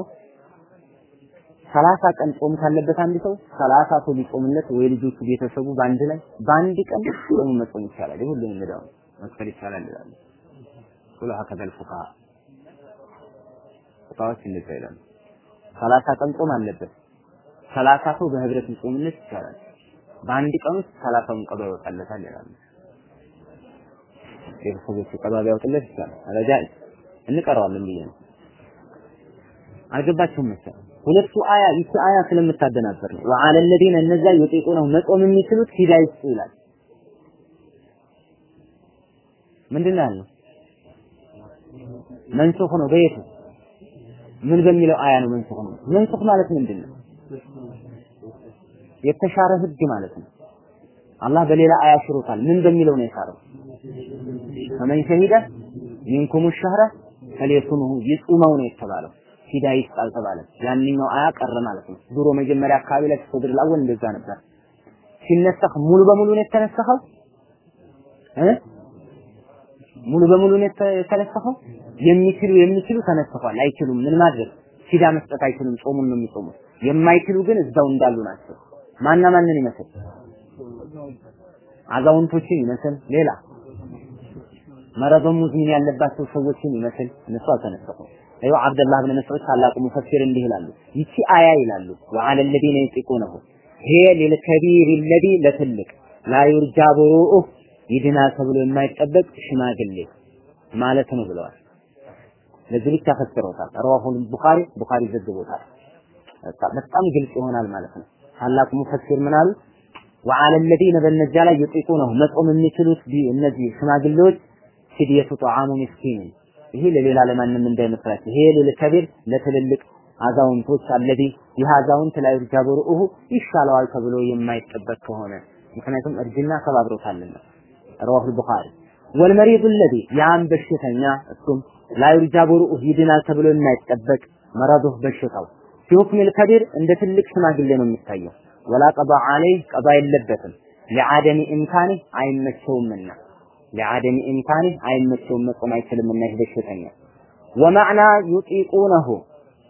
ሰላሳ ቀን ጾም ካለበት አንድ ሰው ሰላሳ ሰው ቢጾምለት ወይ ልጆቹ ቤተሰቡ በአንድ ላይ በአንድ ቀን ጾም መጾም ይቻላል። ሁሉንም እንዳው መክፈል ይቻላል ይላሉ። ብሎ ሀከዘ ልፉቃሃ ፉቃዎች እንደዛ ይላሉ። ሰላሳ ቀን ጾም አለበት። ሰላሳ ሰው በህብረት ጾምነት ይቻላል። በአንድ ቀን ውስጥ ሰላሳውን ቀዷ ይወጣለታል ይላሉ። ቤተሰቦቹ ቀዷ ቢያወጡለት ይቻላል። አለዚያ እንቀረዋለን ብዬ ነው። አልገባችሁም መሰለኝ። ሁለቱ አያ ይቺ አያ ስለምታደናበር ነው። ወአለ ለዚነ እነዛ ነው መጾም የሚችሉት ሂዳ ይላል። ምንድን ነው ያለው? መንሱኽ ነው በየቱ ምን በሚለው አያ ነው መንሱኽ ነው? መንሱኽ ማለት ምንድን ነው? የተሻረ ህግ ማለት ነው። አላህ በሌላ አያ ሽሮታል። ምን በሚለው ነው የሻረው? ፈመን ሸሂደ ሚንኩም ሸህረ ፈሊየሱምሁ ይጹመው ነው የተባለው። ሂዳ ይስጥ አልተባለም። ያንኛው አያ ቀረ ማለት ነው። ድሮ መጀመሪያ አካባቢ ላይ ሶድር ላወል እንደዛ ነበር። ሲነሰኽ ሙሉ በሙሉ ነው የተነሰኸው እ ሙሉ በሙሉ ነው የሚችሉ የሚችሉ ተነስቷል፣ አይችሉም ምን ማድረግ ፊዳ መስጠት አይችሉም። ጾሙን ነው የሚጾሙት። የማይችሉ ግን እዛው እንዳሉ ናቸው። ማና ማንን ይመስል አዛውንቶችን ይመስል ሌላ መረበን ሙዝሚን ያለባቸው ሰዎችን ይመስል እነሱ አልተነሰፉም። ይኸው አብደላህ ብን መስዑድ ታላቁ ሙፈሲር እንዲህ ይላሉ። ይቺ አያ ይላሉ ወአለ ለዚነ ይጢቁነሁ ይሄ ሊልከቢር ለትልቅ ላ ዩርጃ ብሩኡህ ይድናል ተብሎ የማይጠበቅ ሽማግሌ ማለት ነው ብለዋል። ለዚህ ብቻ ፈስረውታል። ረዋሁል ቡኻሪ ቡኻሪ ዘግቦታል። በጣም ግልጽ ይሆናል ማለት ነው። ታላቁ ሙፈሲር ምን አሉ? ወዐለ الذين በነዚያ ላይ ይጢቁነሁ መጾም የሚችሉት እነዚህ ሽማግሌዎች ፊድየቱ ጧዓሙ ምስኪን ይሄ ለሌላ ለማንም እንዳይመስላችሁ ይሄ ለከቢር ለትልልቅ አዛውንቶች አለዚ ይህ አዛውንት ላይ ርጃበሩሁ ይሻለዋል ተብሎ የማይጠበቅ ከሆነ ምክንያቱም እርጅና ተባብሮታልና ረዋሁ ቡኻሪ ወልመሪዱ ለዚ ያም በሽተኛ እሱም ላይ ርጃበሩሁ ይድናል ተብሎ የማይጠበቅ መረዱ በሽታው ሲሁክም ልከቢር እንደ ትልቅ ሽማግሌ ነው የሚታየው ወላ ቀባ አለይህ ቀባ የለበትም ለዓደሚ ኢምካኒ አይመቸውምና ለዓደም ኢምካኒ አይመቸውም መቆም አይችልምና ይህ በሽተኛ ወማዕና ዩጢቁነሁ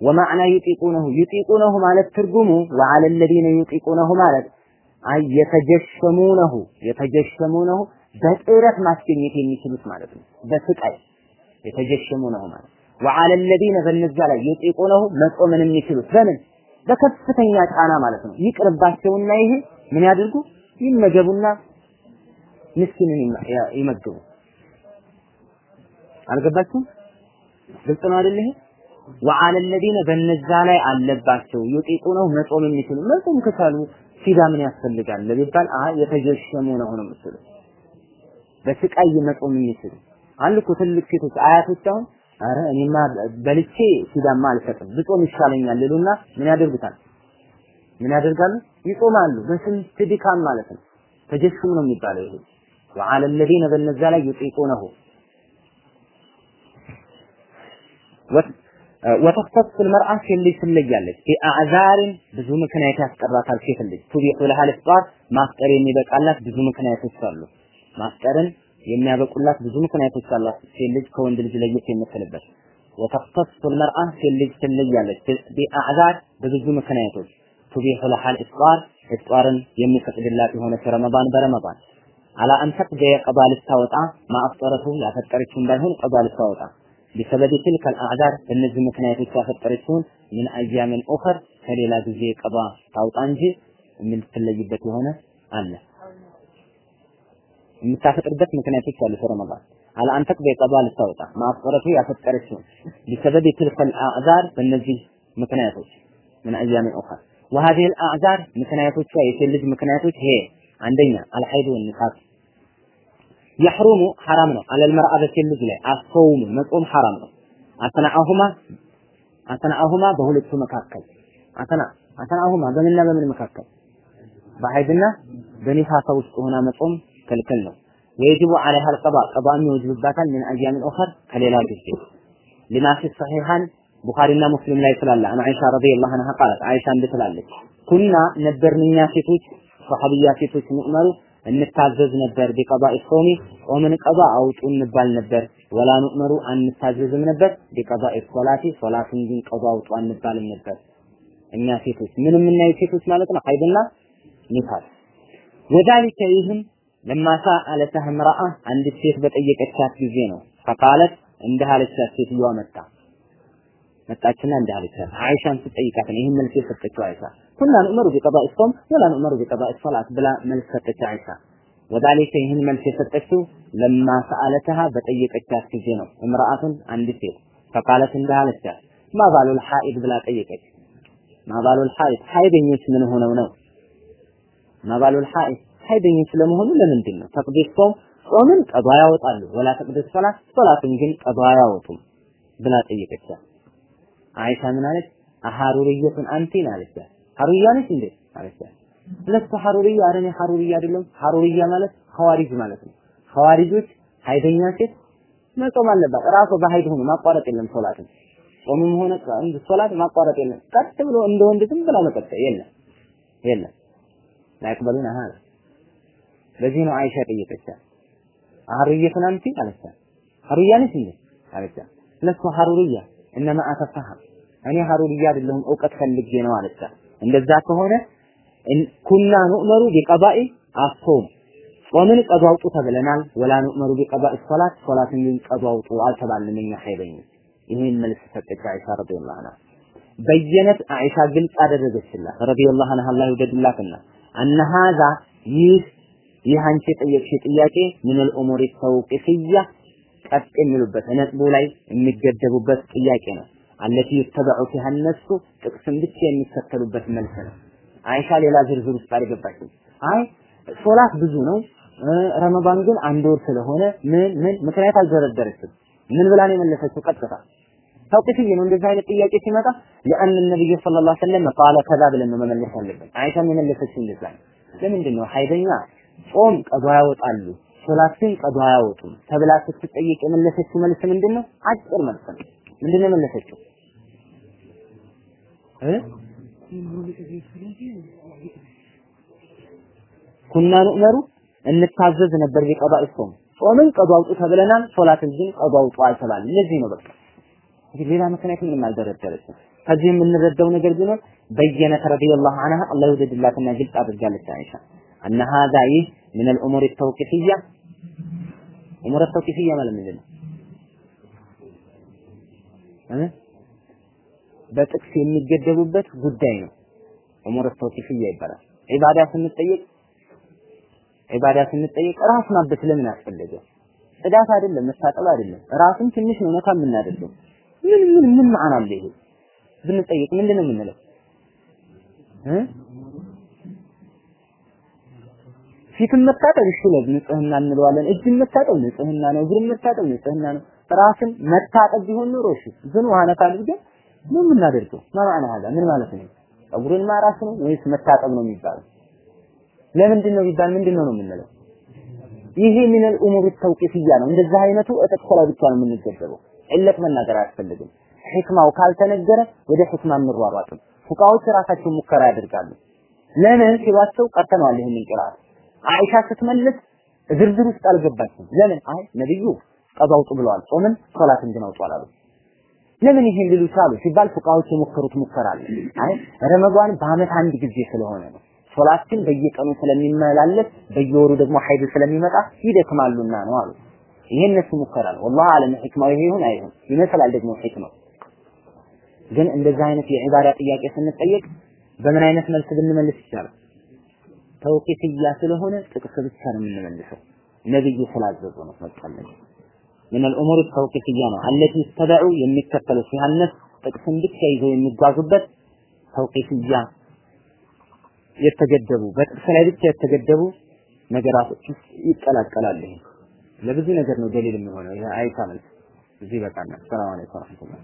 ወማዕና ዩጢቁነሁ ዩጢቁነሁ ማለት ትርጉሙ ወዐለ الذين ዩጢቁነሁ ማለት አይ የተጀሸሙነሁ የተጀሸሙነሁ በጥረት ማስገኘት የሚችሉት ማለት ነው። በስቃይ የተጀሸሙነሁ ማለት ወዐለ الذين በነዛ ላይ ዩጢቁነሁ መጾምን የሚችሉት በምን በከፍተኛ ጫና ማለት ነው። ይቅርባቸውና ይሄ ምን ያድርጉ ይመገቡና ምስኪንን ይመግቡ። አልገባችሁም? ግልጽ ነው አይደል? ይሄ ወዐለ الذين በነዛ ላይ አለባቸው ይጢቁነው መጾም የሚችሉ መጾም ከቻሉ ፊዳ ምን ያስፈልጋል ለቢባል አይ የተጀሸሙ ነው ነው የምትሉ በስቃይ መጾም የሚችሉ አሉ እኮ ትልቅ ሴቶች አያቶች አሁን አረ እኔማ በልቼ ፊዳማ አልሰጥም ብጾም ይሻለኛል ይሉና ምን ያደርጉታል? ምን ያደርጋሉ? ይጾማሉ። በስንት ድካም ማለት ነው። ተጀሽሙ ነው የሚባለው ይሄ وعلى الذين በነዛ ላይ يطيقونه وتختص المرأة ሴት ልጅ ትለያለች بأعذار ብዙ ምክንያት ያስቀራታል ሴት ልጅ تبيح لها الإفطار ማፍጠር የሚበቃላት ብዙ ምክንያቶች አሉ ማፍጠርን የሚያበቁላት ብዙ ምክንያቶች አሏት ሴት ልጅ ከወንድ ልጅ ለየት የምትልበት وتختص المرأة ሴት ልጅ ትለያለች بأعذار በብዙ ምክንያቶች تبيح لها الإفطار ኢፍጣርን የሚፈቅድላት የሆነ ረመዳን በረመዳን አላ አን ተቅደ ቀባ ልታወጣ ማአፍጠረቱ ያፈጠረችውን ባይሆን ቀባ ልታወጣ ቢሰበብ ትልከ አልአዕዛር በእነዚህ ምክንያቶች ያፈጠረችውን ምን አያምን ኡኸር ከሌላ ጊዜ ቀባ ታውጣ እንጂ የምትለይበት የሆነ አለ የምታፈጥርበት ምክንያቶች አሉ ረመዳን አላ አን ተቅደ ቀባ ልታወጣ ማአፍጠረቱ ያፈጠረችውን ቢሰበብ ትልከ አልአዕዛር በእነዚህ ምክንያቶች ምን አያምን ኡኸር وهذه الأعذار ምክንያቶቿ የሴት ልጅ ምክንያቶች ይሄ አንደኛ አልሐይድ ወንፋስ የሕሩሙ ሐራም ነው አለል መርአ በሴት ልጅ ላይ አሰውሙ መጾም ሐራም ነው አተናአሁማ አተናአሁማ በሁለቱ መካከል አተና አተናአሁማ በምንና በምን መካከል በሐይድና በኒፋሳ ውስጥ ሆና መጾም ክልክል ነው። ويجب عليها القضاء ቀዷም ይወጅብባታል። من أيام أخر ከሌላ ጊዜ لما الصحيحين ቡኻሪና ሙስሊም ላይ ስላለ عن عائشة رضي الله عنها قالت። አይሻ እንዲህ ትላለች? كنا ነበርን እኛ ሴቶች ሰሐቢያ ሴቶች نؤمر እንታዘዝ ነበር بقضاء الصوم ጾምን ቀዷ አውጡ እንባል ነበር። ولا نؤمر አንታዘዝም ነበር بقضاء الصلاة ሶላትን ግን ቀዷ አውጡ አንባልም ነበር። እኛ ሴቶች ምን የምናየው ሴቶች ማለት ነው። ሀይድና ኒፋስ። ወዳሊከ ይህም ለማ ሰአለተህ እምረአ አንዲት ሴት በጠየቀቻት ጊዜ ነው ፈቃለት እንዲህ አለቻት ሴትዮዋ መጣ መጣችና እንዲህ አለቻት አይሻን ስትጠይቃት ነው ይህን መልስ የሰጠችው አይሻ ኩና ንእመሩ ቢቀዳኢ ሶም ወላ ንእመሩ ቢቀዳኢ ሶላት ብላ መልስ ሰጠች አይሻ ወዳሊከ ይህን መልስ የሰጠችው ለማ ሰአለተሃ በጠየቀቻት ጊዜ ነው እምረአቱን አንዲት ሴት ፈቃለት እንዲህ አለቻት ማባሉል ሐኢድ ብላ ጠየቀች ما بال الحائض ሐይደኞች ምን ሆነው ነው ما بال الحائض ሐይደኞች ለመሆኑ ለምንድን ነው تقضي الصوم ጾምን ቀዷ ያወጣሉ ولا تقضي الصلاة ሶላትን ግን ቀዷ አያወጡም ብላ ጠየቀቻት አይሻ ምን አለች? أحرورية أنت አለቻት ሐሩያ ነሽ እንዴ? አለቻት لست حرورية አረ እኔ ሐሩርያ አይደለም ሐሩርያ ማለት ሐዋሪጅ ማለት ነው። ሐዋሪጆች ሀይደኛ ሴት መጾም አለባት። ራሱ በሀይድ ሆኖ ማቋረጥ የለም ሶላትን ጾምም ሆነ ሶላት ማቋረጥ የለም። ቀጥ ብሎ እንደ ወንድ ዝም ብላ መቀጠል የለም። የለም። ላይቅበሉን አሃ ለዚህ ነው አይሻ ጠየቀቻት ሐሩርየቱን አንቲ አለቻት ሐሩያ ነሽ እንዴ አለቻት ለስተ ሐሩርያ እነማ አተፋሃም እኔ ሐሩርያ አይደለሁም እውቀት ፈልጌ ነው አለቻት እንደዛ ከሆነ ኩና ኑእመሩ ቢቀባኢ አሶም። ጾምን ቀዷ አውጡ ተብለናል። ወላ ኑእመሩ ቢቀባኢ ሶላት ሶላትን ግን ቀዷ አውጡ አልተባልንም እኛ ሀይበኞች። ይህን መልስ ሰጠች አይሻ ረዲየላሁ ዐንሃ። በየነት አይሻ ግልጽ አደረገችላት። ረዲየላሁ ዐንሃ አላህ ይውደድላትና። አነ ሀዛ ይህ ይህ አንቺ የጠየቅሽ ጥያቄ ሚነል ኡሙሪ ተውቂፍያ ቀጥ የሚሉበት ነጥቡ ላይ የሚገደቡበት ጥያቄ ነው። አለቲ ይተበዑ ፊሃ ነሱ ጥቅስን ብቻ የሚከተሉበት መልስ ነው። አይሻ ሌላ ዝርዝር ውስጥ አልገባችም። አይ ሶላት ብዙ ነው፣ ረመዳን ግን አንድ ወር ስለሆነ ምን ምን ምክንያት አልዘረደረችም። ምን ብላን የመለሰችው? ቀጥታ ተውቂፍዬ ነው እንደዚህ አይነት ጥያቄ ሲመጣ ለአን ነብዩ ሰለላሁ ዐለይሂ ወሰለም ቃለ ከዛ ብለን መመለስ አለብን። አይሻ የመለሰችው እንደዛ ነው። ለምንድን ነው ሀይደኛ ጾም ቀዷ ያወጣሉ፣ ሶላት ግን ቀዷ አያወጡም ተብላ ስትጠየቅ የመለሰችው መልስ ምንድን ነው? አጭር መልስ ነው። ምንድን ነው የመለሰችው ኩና ኑእመሩ እንታዘዝ ነበር ቢቀዳኢ ጾም ጾምን ቀዷ አውጡ ተብለናል። ሶላትን ግን ቀዷ አውጡ አልተባልንም። ለዚህ ነው በቃ እንግዲህ ሌላ ምክንያት ምንም አልደረደረችም። ከዚህ የምንረዳው ነገር ቢኖር በየነት ረዲየላሁ ዐንሃ አላህ ይወደድላትና ግልጽ አድርጋለች አይሻ አነ ሀዛ ይህ ምን ልእሙር ተውቂፍያ ኡሙር ተውቂፍያ ማለት ምንድን ነው? በጥቅስ የሚገደቡበት ጉዳይ ነው። ኡሙር ተውቂፍያ ይባላል። ዒባዳ ስንጠየቅ ዒባዳ ስንጠየቅ ራስ ማበት ለምን አስፈለገ? ጽዳት አይደለም መታጠብ አይደለም ራስን ትንሽ ነው ነካ የምናደርገው። ምን ምን ምን ማዕና አለ ይሄ ብንጠየቅ ምንድን ነው የምንለው? ፊትም መታጠብ እሺ ንጽህና እንለዋለን። እጅም መታጠብ ንጽህና ነው። እግርም መታጠብ ንጽህና ነው። ራስን መታጠብ ቢሆን ኖሮ እሺ። ግን ዋና ካልን ግን ምን የምናደርገው ማማና ሀዛ ምን ማለት ነው? ጸጉርን ማራስ ነው ወይስ መታጠብ ነው የሚባለው? ለምንድን ነው ቢባል ምንድን ነው ነው የምንለው? ይሄ ሚነል ኡሙር ተውቂፍያ ነው። እንደዛ አይነቱ እጥቅስ ብቻ ነው የምንገደበው። ዕለት መናገር አያስፈልግም። ህክማው ካልተነገረ ወደ ህክማ እንሯሯጥም። ፉቃዎች ራሳቸው ሙከራ ያደርጋሉ። ለምን ሲሏቸው ቀርተነዋል ይህንን ቅራአት አይሻ ስትመልስ ዝርዝር ውስጥ አልገባችም። ለምን? አይ ነብዩ ቀዷ አውጡ ብለዋል። ጾምን ሶላትን ግን አውጡ አላሉ። ለምን ይሄን ሊሉ ቻሉ ሲባል ፉቃዎች የሞከሩት ሙከራ አለ። አይ ረመዷን በአመት አንድ ጊዜ ስለሆነ ነው። ሶላት ግን በየቀኑ ስለሚመላለስ በየወሩ ደግሞ ሀይድ ስለሚመጣ ይደክማሉና ነው አሉ። ይሄ እነሱ ሙከራ والله أعلم ህክማው ይሄ ይሁን አይሁን ይመስላል ደግሞ ህክማው ግን እንደዚህ አይነት የዒባዳ ጥያቄ ስንጠየቅ በምን አይነት መልስ ብንመልስ ይቻላል? ተውቂፍያ ስለሆነ ጥቅስ ብቻ ነው የምንመልሰው። ነብዩ ስላዘዙ ነው መቀለል ምን الامور التوقيفيه ነው التي اتبعوا የሚከተሉ ሲያነስ ጥቅስን ብቻ ይዘው የሚጓዙበት ተውቂፍያ የተገደቡ በጥቅስ ላይ ብቻ የተገደቡ ነገራቶች ውስጥ ይቀላቀላል። ይሄ ለብዙ ነገር ነው ደሊል የሚሆነው። ይሄ አይታ መልስ እዚህ በቃና ሰላም አለይኩም ወራህመቱላህ